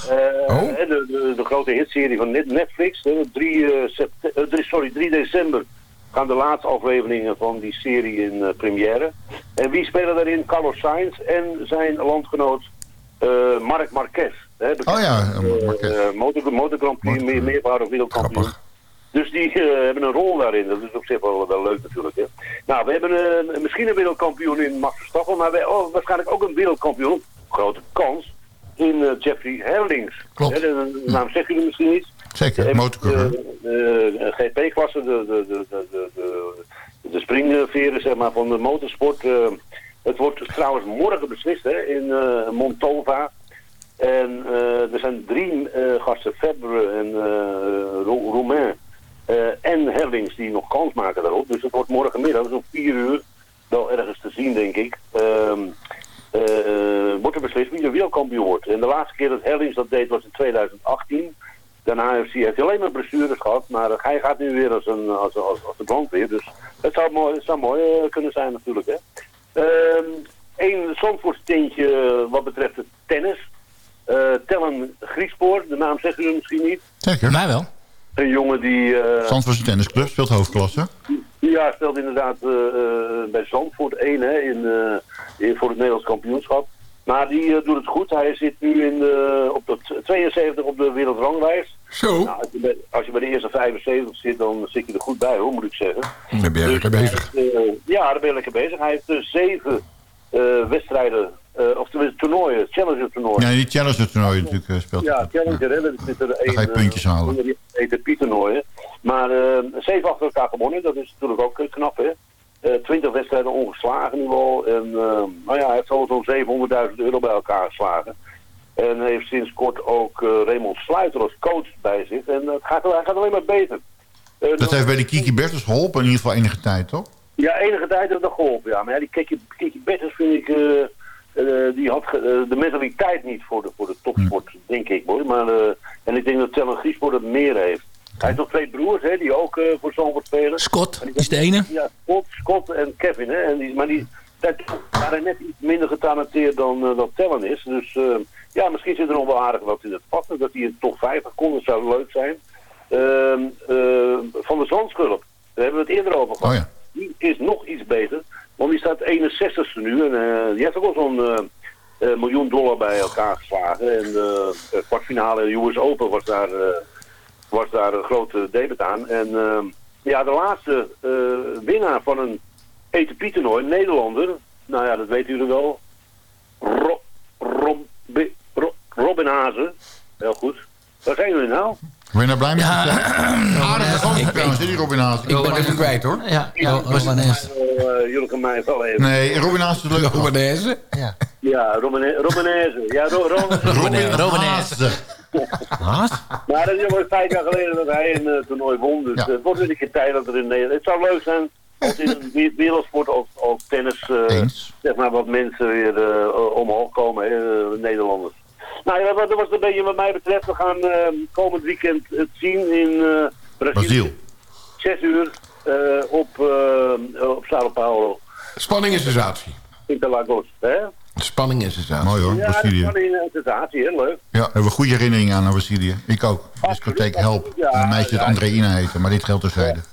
hè, de, de, de grote hitserie van Net- Netflix. hè, 3, eh, sept- eh, drie- sorry, 3 december gaan de laatste afleveringen van die serie in eh, première. En wie spelen daarin? Carlos Sainz en zijn landgenoot eh Marc Marquez. Hè, bekend, Oh ja, Marquez. eh, motor, motorgrand Prix, meervoudig wereldkampioen. Dus die hebben een rol daarin. Dat is op zich wel, wel leuk natuurlijk. Hè. Nou, we hebben misschien een wereldkampioen in Max Verstappen, maar we, oh, waarschijnlijk ook een wereldkampioen, grote kans, in Jeffrey Herlings. Klopt. Hè, de, naam zegt u misschien niet. Zeker, motorcoureur. de, de GP-klasse, de, de, de, de, de, de, de springveren zeg maar, van de motorsport. eh, het wordt trouwens morgen beslist hè, in eh, Montova. En eh, er zijn drie eh, gasten, Febre en uh, Romain eh, en Herlings die nog kans maken daarop. Dus het wordt morgenmiddag, dus om vier uur, wel ergens te zien denk ik. Ehm, eh, wordt er beslist wie de wereldkampioen wordt. En de laatste keer dat Herlings dat deed was in 2018. Daarna heeft hij, heeft hij alleen maar blessures gehad, maar hij gaat nu weer als, een, als, als, als de brandweer. Dus het zou mooi, het zou mooi eh, kunnen zijn natuurlijk. Hè. Ehm Eén Zandvoortsteentje eh, wat betreft het tennis. Eh Tellen Griespoor, de naam zegt u misschien niet. Zeker. Mij wel. Een jongen die... eh, Zandvoortse tennisclub, speelt hoofdklasse. ja, speelt inderdaad bij Zandvoort 1 hè, in, eh, in, voor het Nederlands kampioenschap. Maar die eh, doet het goed. Hij zit nu in de, op de t- 72 op de wereldranglijst. Zo. Nou, als, je bij, als je bij de eerste 75 zit, dan zit je er goed bij hoor, moet ik zeggen. Daar ben je lekker bezig. Eh, ja, daar ben je lekker bezig. Hij heeft dus zeven eh, wedstrijden, eh, of tenminste toernooien, challenger toernooien. Ja, die Challenger toernooi natuurlijk eh, speelt. Ja, Challenger, hè, dat zit er Dan ga je puntjes eh, halen. onder die ATP-toernooien. Maar eh, zeven achter elkaar gewonnen, dat is natuurlijk ook eh, knap, hè. Eh, Twintig wedstrijden ongeslagen nu al. En eh, nou ja, hij heeft al zo'n 700.000 euro bij elkaar geslagen. En heeft sinds kort ook eh, Raymond Sluiter als coach bij zich. En het gaat, hij gaat alleen maar beter. Eh, Dat heeft bij de Kiki Bertels geholpen in ieder geval enige tijd, toch? ja, enige tijd heeft dat geholpen, ja. Maar ja, die Kiki, Kiki Bertens vind ik... eh, eh, die had eh, de mentaliteit niet voor de, voor de topsport, denk ik hoor. Maar, eh, en ik denk dat Tellen Griespoor dat meer heeft. Hij heeft nog twee broers hè, die ook eh, voor Zandvoort spelen. Scott is de ene. Ja, Scott, Scott en Kevin. Hè, en die, maar die zijn waren net iets minder getalenteerd dan, eh, dan Tellen is. Dus eh, ja, misschien zit er nog wel aardig wat in het vat. Dat hij in top 50 kon, dat zou leuk zijn. Ehm, eh, van de Zandschulp, daar hebben we het eerder over gehad. Oh ja. Die is nog iets beter, want die staat 61ste nu. En die heeft ook al zo'n miljoen dollar bij elkaar geslagen. En de kwartfinale US Open was daar, was daar een grote debut aan. En ehm, ja, de laatste eh, winnaar van een ATP-toernooi, Nederlander, nou ja, dat weten jullie wel. Ro, Robbi- Ro- Robin Hazen. Heel goed. Waar zijn jullie nou? Ben je nou blij met jezelf? Aardige gozer trouwens, hè, die Robin Haas. Ik ben even kwijt hoor. Ja, Ja, Romanes. Uh, jullie kunnen mij wel even. Nee, Robin Haas is leuk. Ja. Ja, Robine- Robinezen. Ja, Ro Ro [LAUGHS] Robin. Haas. Haas? Maar dat is maar vijf jaar geleden dat hij een eh, toernooi won. Dus het wordt weer een keer tijd dat er in Nederland... Het zou leuk zijn als in een we- wereldsport als, als tennis... eh, zeg maar wat mensen weer eh, omhoog komen, hè, Nederlanders. Nou ja, dat was een beetje wat mij betreft. We gaan eh, komend weekend het zien in eh Brazilië. Brazil. Zes uur eh, op, eh op Sao Paulo. Spanning en sensatie. Interlagos, hè? Spanning en sensatie. Mooi hoor, Ja, dat is Brazilië. sensatie, heel leuk. Ja, hebben we goede herinneringen aan naar Brazilië. Ik ook. Discotheek Help. En een meisje dat Andreïna heette, maar dit geldt terzijde. [LAUGHS]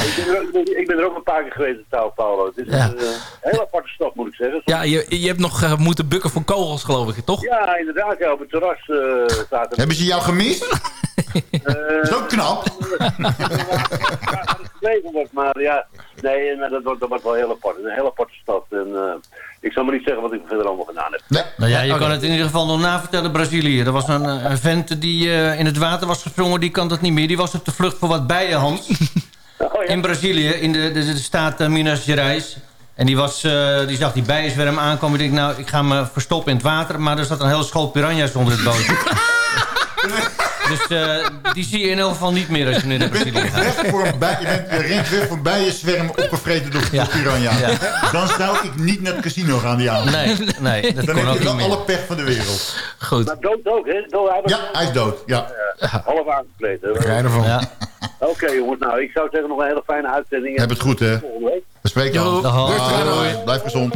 Ik ben, er ook, ik ben er ook een paar keer geweest in Sao Paulo. Het is Ja. een eh, hele aparte stad, moet ik zeggen. Ja, je, je hebt nog eh, moeten bukken voor kogels, geloof ik, toch? Ja, inderdaad. Ja, op het terras eh staat er... Hebben ze jou gemist? [LAUGHS] Zo knap. [LAUGHS] wordt, maar ja, nee, en, eh, dat, wordt, dat wordt wel heel apart. Een hele aparte stad. En eh, ik zal maar niet zeggen wat ik verder allemaal gedaan heb. Nou ja, je kan het in ieder geval nog navertellen, Brazilië. Er was een, eh, een vent die eh, in het water was gesprongen, die kan dat niet meer. Die was op de vlucht voor wat bijen, Hans. [LAUGHS] In Brazilië, in de, de, de staat Minas Gerais. En die, was, eh, die zag die bijenzwerm aankomen. Ik denk, nou, ik ga me verstoppen in het water. Maar er zat een hele school piranha's onder het bootje. [LAUGHS] [LAUGHS] dus eh, die zie je in elk geval niet meer als je nu naar Brazilië gaat. Voor een bij, je, bent, je rent weg voor een bijenzwerm opgevreten door, door piranha. Dan zou ik niet naar het casino gaan die avond. Nee, nee, dat Dan kon heb ook je wel niet meer. alle pech van de wereld. Goed. Maar dood ook, hè? Dood, hij Ja, hij is dood. Ja. half aangekleed. hè? Rij ervan. Ja. Oké, jongens. Nou, ik zou zeggen nog een hele fijne uitzending. Heb het goed, hè? Volgende week. We spreken al. Dag? Blijf gezond.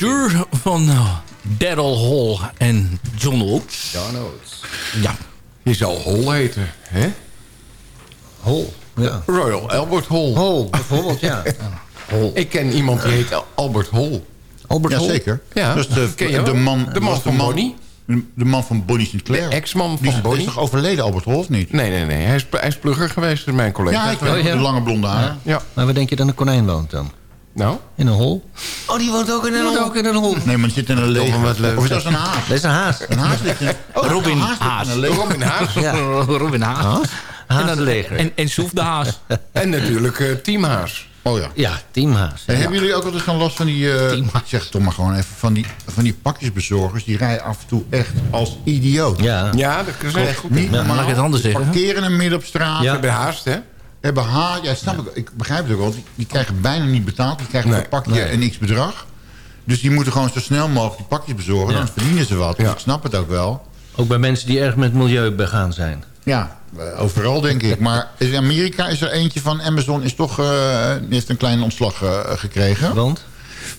Man Eater van uh, Daryl Hall en John Oates. John Oates. Ja. Je zou Hall heten, hè? Hall, ja. Royal Albert Hall. Hall, bijvoorbeeld, ja. [LAUGHS] Hall. Ik ken iemand die heet Albert Hall. Albert Ja, Hall? zeker. Ja, is de, ken je de wel? man, De man van Bonnie. De man van Bonnie Sinclair. De ex-man van Bonnie. is toch overleden, Albert Hall, of niet? Nee, nee, nee. Hij is, hij is plugger geweest, is mijn collega. Ja, ik weet Oh, ja. de lange blonde haar. Ja. Maar waar denk je dan een konijn woont dan? Nou? In een hol? Oh, die woont ook in een hol. ook in een hol. Nee, maar die zit in een leger. Of is dat een haas? Dat is een haas. Een haas ligt in... Oh, Robin een haas. in Haas. een. Robin Haas. Ja. [LAUGHS] Robin Haas. Haas? Haas En, dan- het leger. en, en Soef de Haas. [LAUGHS] En natuurlijk eh, Team Haas. Oh ja. Ja, teamhaas. Hey, Hebben jullie ook altijd zo'n last van die... eh, Team. ik zeg toch maar gewoon even. Van die, van die pakjesbezorgers. Die rijden af en toe echt als idioot. Ja. Ja, dat is echt goed. Niet Ja, normaal. mag ik het anders Die zeggen? Parkeren hem midden op straat. Ja. Hebben haast, hè? Hebben haar. Ja, snap ik. Ik begrijp het ook wel. Die, die krijgen bijna niet betaald. Die krijgen Nee. per pakje Nee. een x bedrag. Dus die moeten gewoon zo snel mogelijk die pakjes bezorgen. Ja. Dan verdienen ze wat. Dus ik snap het ook wel. Ook bij mensen die erg met milieu begaan zijn. Ja, eh, overal denk ik. Maar in Amerika is er eentje van Amazon... Is toch, eh, heeft een kleine ontslag eh, gekregen. Want?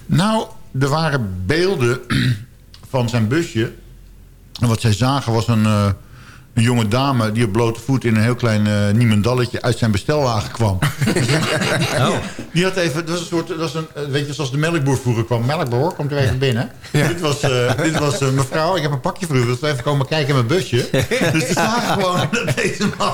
Nou, er waren beelden [CLEARS THROAT] van zijn busje. En wat zij zagen was een, eh, een jonge dame... die op blote voet in een heel klein eh niemendalletje... uit zijn bestelwagen kwam. [LAUGHS] Oh. Die had even, dat was een soort, dat was een, eh, weet je, zoals de melkboer vroeger kwam. Melkboer, komt er even binnen. Dit was, eh, dit was mevrouw, ik heb een pakje voor u. Wilt u even komen kijken in mijn busje? [LAUGHS] dus ze zagen gewoon [LAUGHS] dat deze man,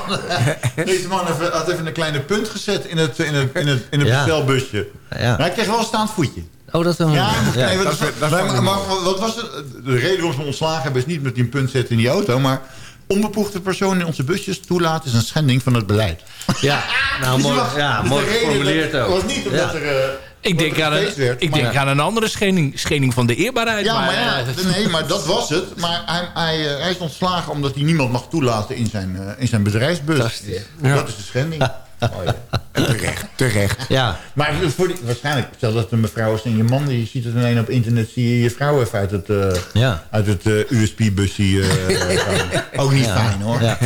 deze man even, had even een kleine punt gezet in het, in het, in het, in het Ja. bestelbusje. Ja. Maar hij kreeg wel een staand voetje. Oh, dat dan... Ja, ja. nee, wat, dat is- dat is maar- wel maar- mooi. wat was het? De reden waarom ze me ontslagen hebben is niet met die punt zetten in die auto, maar onbevoegde personen in onze busjes toelaten is een schending van het beleid. Ja, [LAUGHS] nou, Dus mooi, was- ja, dus mooi geformuleerd dat- ook. was niet omdat Ja. er... eh, Ik denk, aan een, werd, ik denk aan een andere schening, schening van de eerbaarheid. Ja, maar ja, nee, maar dat was het. Maar hij, hij, eh, hij is ontslagen omdat hij niemand mag toelaten in zijn, eh, in zijn bedrijfsbus. Dat is de schending. [LAUGHS] Oh, ja. Terecht, terecht. Ja, Maar voor die, waarschijnlijk, stel dat het een mevrouw is en je man... die ziet het alleen op internet, zie je je vrouw even uit het, eh, ja. uit het eh, USB-busje. eh, gaan. [LAUGHS] Ook niet Ja. fijn, hoor. Ja.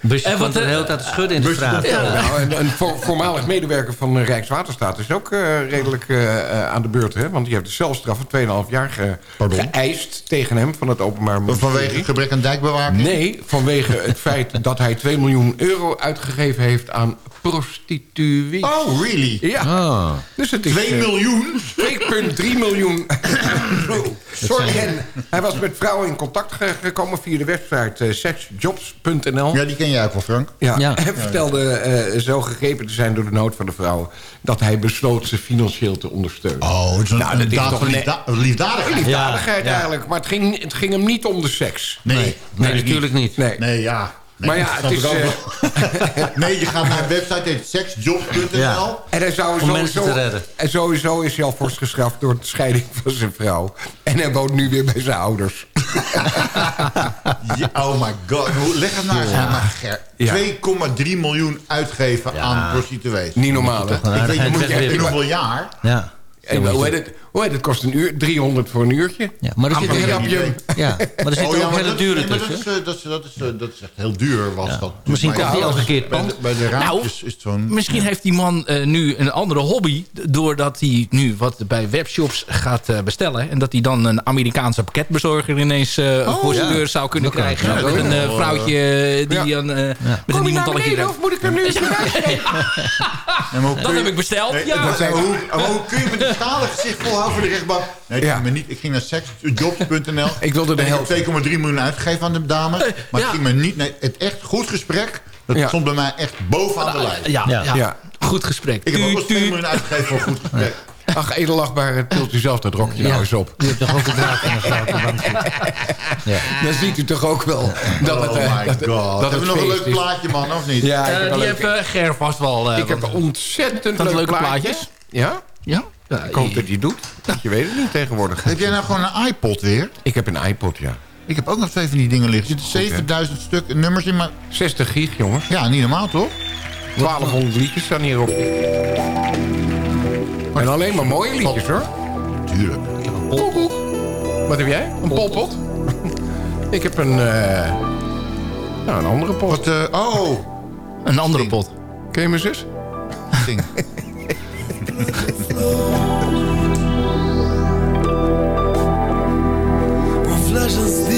Busje En en wat, de eh, hele tijd te schudden in de straat. Ja, nou, een, een vo- voormalig medewerker van de Rijkswaterstaat is ook eh, redelijk eh, eh, aan de beurt. Hè? Want die heeft de celstraf van 2,5 jaar ge, Pardon? geëist tegen hem van het Openbaar Ministerie. Vanwege gebrek aan dijkbewaking? Nee, vanwege het feit dat hij 2 miljoen euro uitgegeven heeft aan prostituees. Oh, really? Ja, Oh. dus het is... 2 eh, miljoen? 2,3 miljoen. [LAUGHS] Sorry. En hij was met vrouwen in contact ge- gekomen via de website eh, sexjobs.nl. Ja, die ken jij ook wel, Frank. Ja, Ja. en vertelde eh, zo gegrepen te zijn door de nood van de vrouw... dat hij besloot ze financieel te ondersteunen. Oh, het is een, Nou, een dat is toch liefda liefdadigheid. Liefdadigheid Ja, ja. eigenlijk. Maar het ging, het ging hem niet om de seks. Nee, Nee, nee, natuurlijk niet. Nee. Nee, ja. Nee, Maar ja, het is, wel. [LAUGHS] nee, je gaat naar een website, heet sexjobs.nl. Ja. En hij zou Om sowieso, te redden. En sowieso is hij al fors gestraft door de scheiding van zijn vrouw. En hij woont nu weer bij zijn ouders. [LAUGHS] Ja, oh my god. Hoe- Leg het nou eens aan maar Ger. Ja. 2,3 miljoen uitgeven aan prostituees. Niet normaal, hè? Ik weet in hoeveel jaar. Ja. En hoe heet het? Heet het? Kost een uur? 300 voor een uurtje? Ja, maar er Aan zit een een grapje. Ja, maar er zitten [LAUGHS] Oh, ja, ook hele dat- dure maar dat tussen. is, eh, dat, is, dat, is, eh, dat is echt heel duur, was dat. Misschien komt ja, die al dat is- gekeerd bij de- pand. Bij de Nou, is het zo'n... Misschien heeft die man eh, nu een andere hobby... doordat hij nu wat bij webshops gaat bestellen... en dat hij dan een Amerikaanse pakketbezorger ineens eh, voor zijn ja. deur zou kunnen Dat krijgen. Ja, met dat een vrouwtje die Ja. dan eh, met Kom een je naar beneden of moet ik er nu [LAUGHS] Ja, maar hoe Dat heb ik besteld, ja. dat hoe kun je met een stalen gezicht volhouden voor de rechtbank? Nee, ik, Ja. ging, me niet, ik ging naar sexjobs.nl. Ik wilde de En helft. Ik heb 2,3 miljoen uitgegeven aan de dame. Maar ja. het ging me niet... Nee, het echt goed gesprek, dat Ja. stond bij mij echt bovenaan de lijn. Ja, ja. Ja. Ja. goed gesprek. Ik heb ook wel Tu, eens 2 tu. miljoen uitgegeven voor een goed gesprek. [LAUGHS] Ach, edelachtbare, tilt u zelf dat rokje nou eens op. Je hebt toch ook een draad grote bank. [LAUGHS] Ja. Dan ziet u toch ook wel dat het, oh eh, my dat, god. dat Hebben we nog een leuk is. plaatje, man, of niet? Ja, ik Eh, heb wel die leuk- heeft eh, Ger vast wel... eh, ik heb ontzettend leuke leuke plaatjes. plaatjes. Ja? Ja? Ik hoop dat hij het doet. Je weet het niet tegenwoordig. Heb jij nou gewoon een iPod weer? Ik heb een iPod, ja. Ik heb ook nog twee van die dingen liggen. Er zitten 7000 stuk nummers in, maar 60 gig, jongens. ja, niet normaal, toch? 1200 liedjes staan hierop. En alleen maar mooie liedjes, hoor. Tuurlijk. Koekoek. Wat heb jij? Een polpot? [LAUGHS] Ik heb een... eh nou, een andere pot. Wat, eh, oh, Een andere pot. Ken je mijn zus? ding. [LAUGHS] We're flesh and.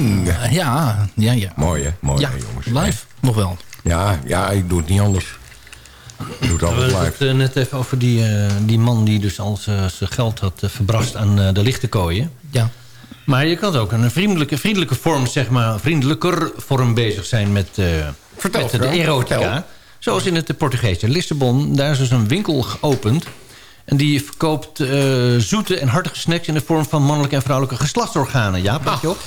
Sting. Ja, ja, ja. Mooi hè? Mooi Ja, hè, jongens. live nog wel. Ja, ja, ik doe het niet anders. Ik doe het We altijd hadden live. het eh, net even over die, eh, die man die dus al zijn geld had eh, verbrast aan eh, de lichte kooien. Ja. Maar je kan ook een vriendelijke, vriendelijke vorm, zeg maar, vriendelijker vorm bezig zijn met, eh, Vertel, met de erotica. vertel. Zoals in het Portugese Lissabon. Daar is dus een winkel geopend. En die verkoopt eh, zoete en hartige snacks in de vorm van mannelijke en vrouwelijke geslachtsorganen. Ja, pak je op?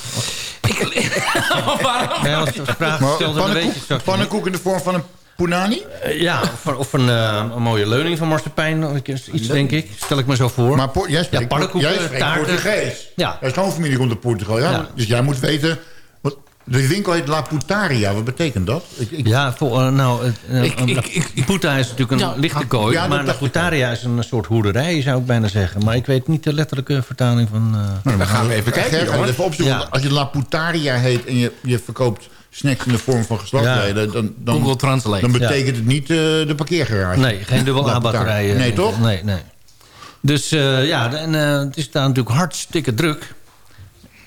[LAUGHS] Waarom? Ja, als de vraag Maar gesteld, dan weet je pannenkoek, pannenkoek in de vorm van een punani? Eh, ja, of, of een, eh, een mooie leuning van marsepein. Iets, denk ik. Stel ik me zo voor. Maar jij ja, spreekt, pannenkoeken, jij spreekt taarten. Portugees. Ja. Jouw schoonfamilie komt uit Portugal. Ja? Ja. Dus jij moet weten... De winkel heet La Putaria. Wat betekent dat? Ik, ik, Ja, vol, eh, nou, uh, Ik- ik- ik- Puta is natuurlijk een Ja, lichte kooi. ja, maar ik Putaria is een soort hoerderij, zou ik bijna zeggen. Maar ik weet niet de letterlijke vertaling van... eh, Nou, Dan gaan we even kijken, Ger, even opzoeken. Ja. Als je La Putaria heet en je, je verkoopt snacks in de vorm van geslachtsleden... Dan, Google dan, Translate. dan betekent het niet eh, de parkeergarage. nee, geen dubbel La A-batterijen. Nee, toch? Nee, nee. Dus eh, ja, en, eh, het is daar natuurlijk hartstikke druk.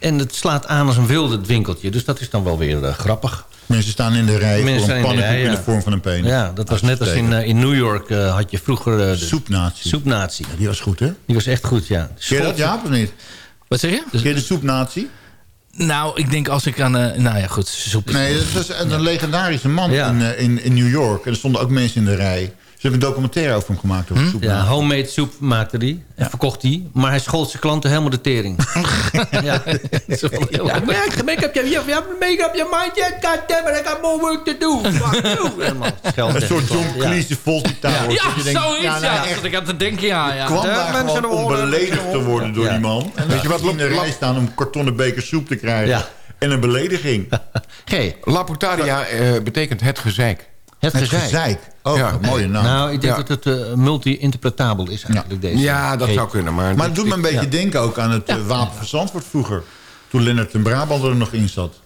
En het slaat aan als een wilde, winkeltje. Dus dat is dan wel weer eh, grappig. Mensen staan in de rij Mensen voor een in de pannenkoek rij, in ja. de vorm van een penis. Ja, dat was net als in, eh, in New York eh, had je vroeger... de Soepnatie. soepnatie. Die was goed, hè? Die was echt goed, ja. Ken je dat, Jaap, of niet? Wat zeg je? Ken je de soepnatie? Nou, ik denk als ik aan... eh, nou ja, goed. Soep. Nee, dat was een, legendarische man Ja. in, in, in New York. En er stonden ook mensen in de rij. Hebben een documentaire over hem gemaakt. Over soep. Ja, homemade soep maakte hij. En verkocht hij. Maar hij schold zijn klanten helemaal de tering. [LAUGHS] ja. [LAUGHS] ja, make, make up your, you have make up your mind yet. God damn it, I got more work to do. [LAUGHS] Fuck you. Helemaal. Een soort John Ja. Cleese Fawlty Towers. Ja, denkt, zoiets. Ja, nou, ja, echt, dat ik aan te denken, ja. ja. kwam daar mensen gewoon om beledigd te worden door Ja. die man. Weet je wat in de rij staan om kartonnen beker soep te krijgen. Ja. En een belediging. Hey, La Putaria eh, betekent het gezeik. Het Het gezeik. gezeik. Oh, Ja. een mooie naam. Nou, ik denk Ja. dat het eh, multi-interpretabel is eigenlijk deze. Ja, dat zou kunnen. Maar, maar het doet me een beetje Ja. denken ook aan het eh, Wapen van Zandvoort vroeger. Toen Lennart ten Brabander er nog in zat.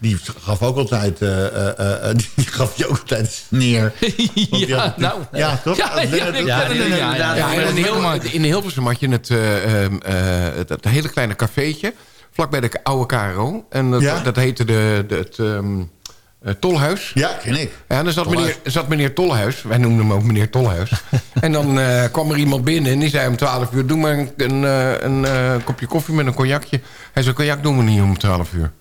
Die gaf ook altijd, eh, eh, eh, [LAUGHS] die gaf je ook altijd neer. [LAUGHS] Ja, had- nou. Ja, toch? Ja, ja, Ja, ja, ja. Ja, Ja, in, Hilversum had je het, eh, ehm, eh, het, het hele kleine cafeetje. Vlakbij de oude KRO. En dat, Ja? dat heette de, de, het ehm, eh, Tolhuis. Ja, ken ik. Ja, en dan zat Tolhuis. meneer, zat meneer Tolhuis. Wij noemden hem ook meneer Tolhuis. [LAUGHS] en dan eh, kwam er iemand binnen en die zei om 12 uur... doe maar een, een, eh, een kopje koffie met een cognacje. Hij zei, cognac doen we niet om 12 uur.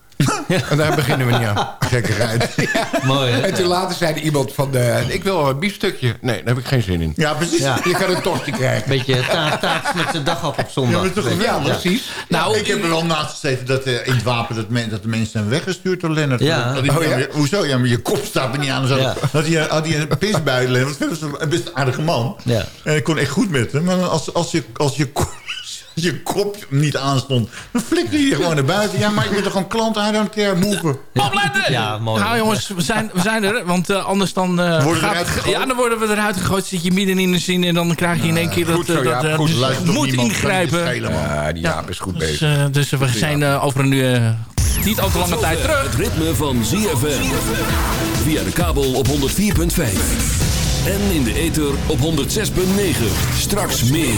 En daar beginnen we niet aan. Gekkigheid. [LAUGHS] Mooi, hè? En toen later zei iemand van... eh, ik wil een biefstukje. Nee, daar heb ik geen zin in. Ja, precies. Ja. Je kan een tosti [LAUGHS] krijgen. Beetje taart, taart met zijn dag op op Ja, zondag. maar toch. Ja, precies. Nou, ik heb er wel naast gezeten dat eh, in het wapen dat, men- dat de mensen zijn weggestuurd door Lennart. Ja. Dat Oh, ja? ja, Hoezo? Ja, maar je kop staat er niet aan. Ja. had hij, had hij een pisbuil. Want verder is hij een best aardige man. Ja. En ik kon echt goed met hem. Maar als, als, je, als je, kop- als je [LAUGHS] kop niet aanstond, dan flikte je gewoon naar buiten. Ja, maar je bent toch een klant? I don't care. Move. Opletten! Ja, mooi. Nou jongens, we zijn, we zijn er. Want eh, anders dan... eh, Worden we eruit gegooid? Ja, dan worden we eruit gegooid. Zit je midden in de zin en dan krijg je in één keer dat... goed zo, eh, dat eh, goed. dus moet ingrijpen. schelen. Ja, die Jaap is goed Dus, bezig. eh, dus we zijn eh, over een eh, niet al te lange tijd terug. Het ritme van ZFM. Via de kabel op 104.5. En in de ether op 106.9. Straks meer.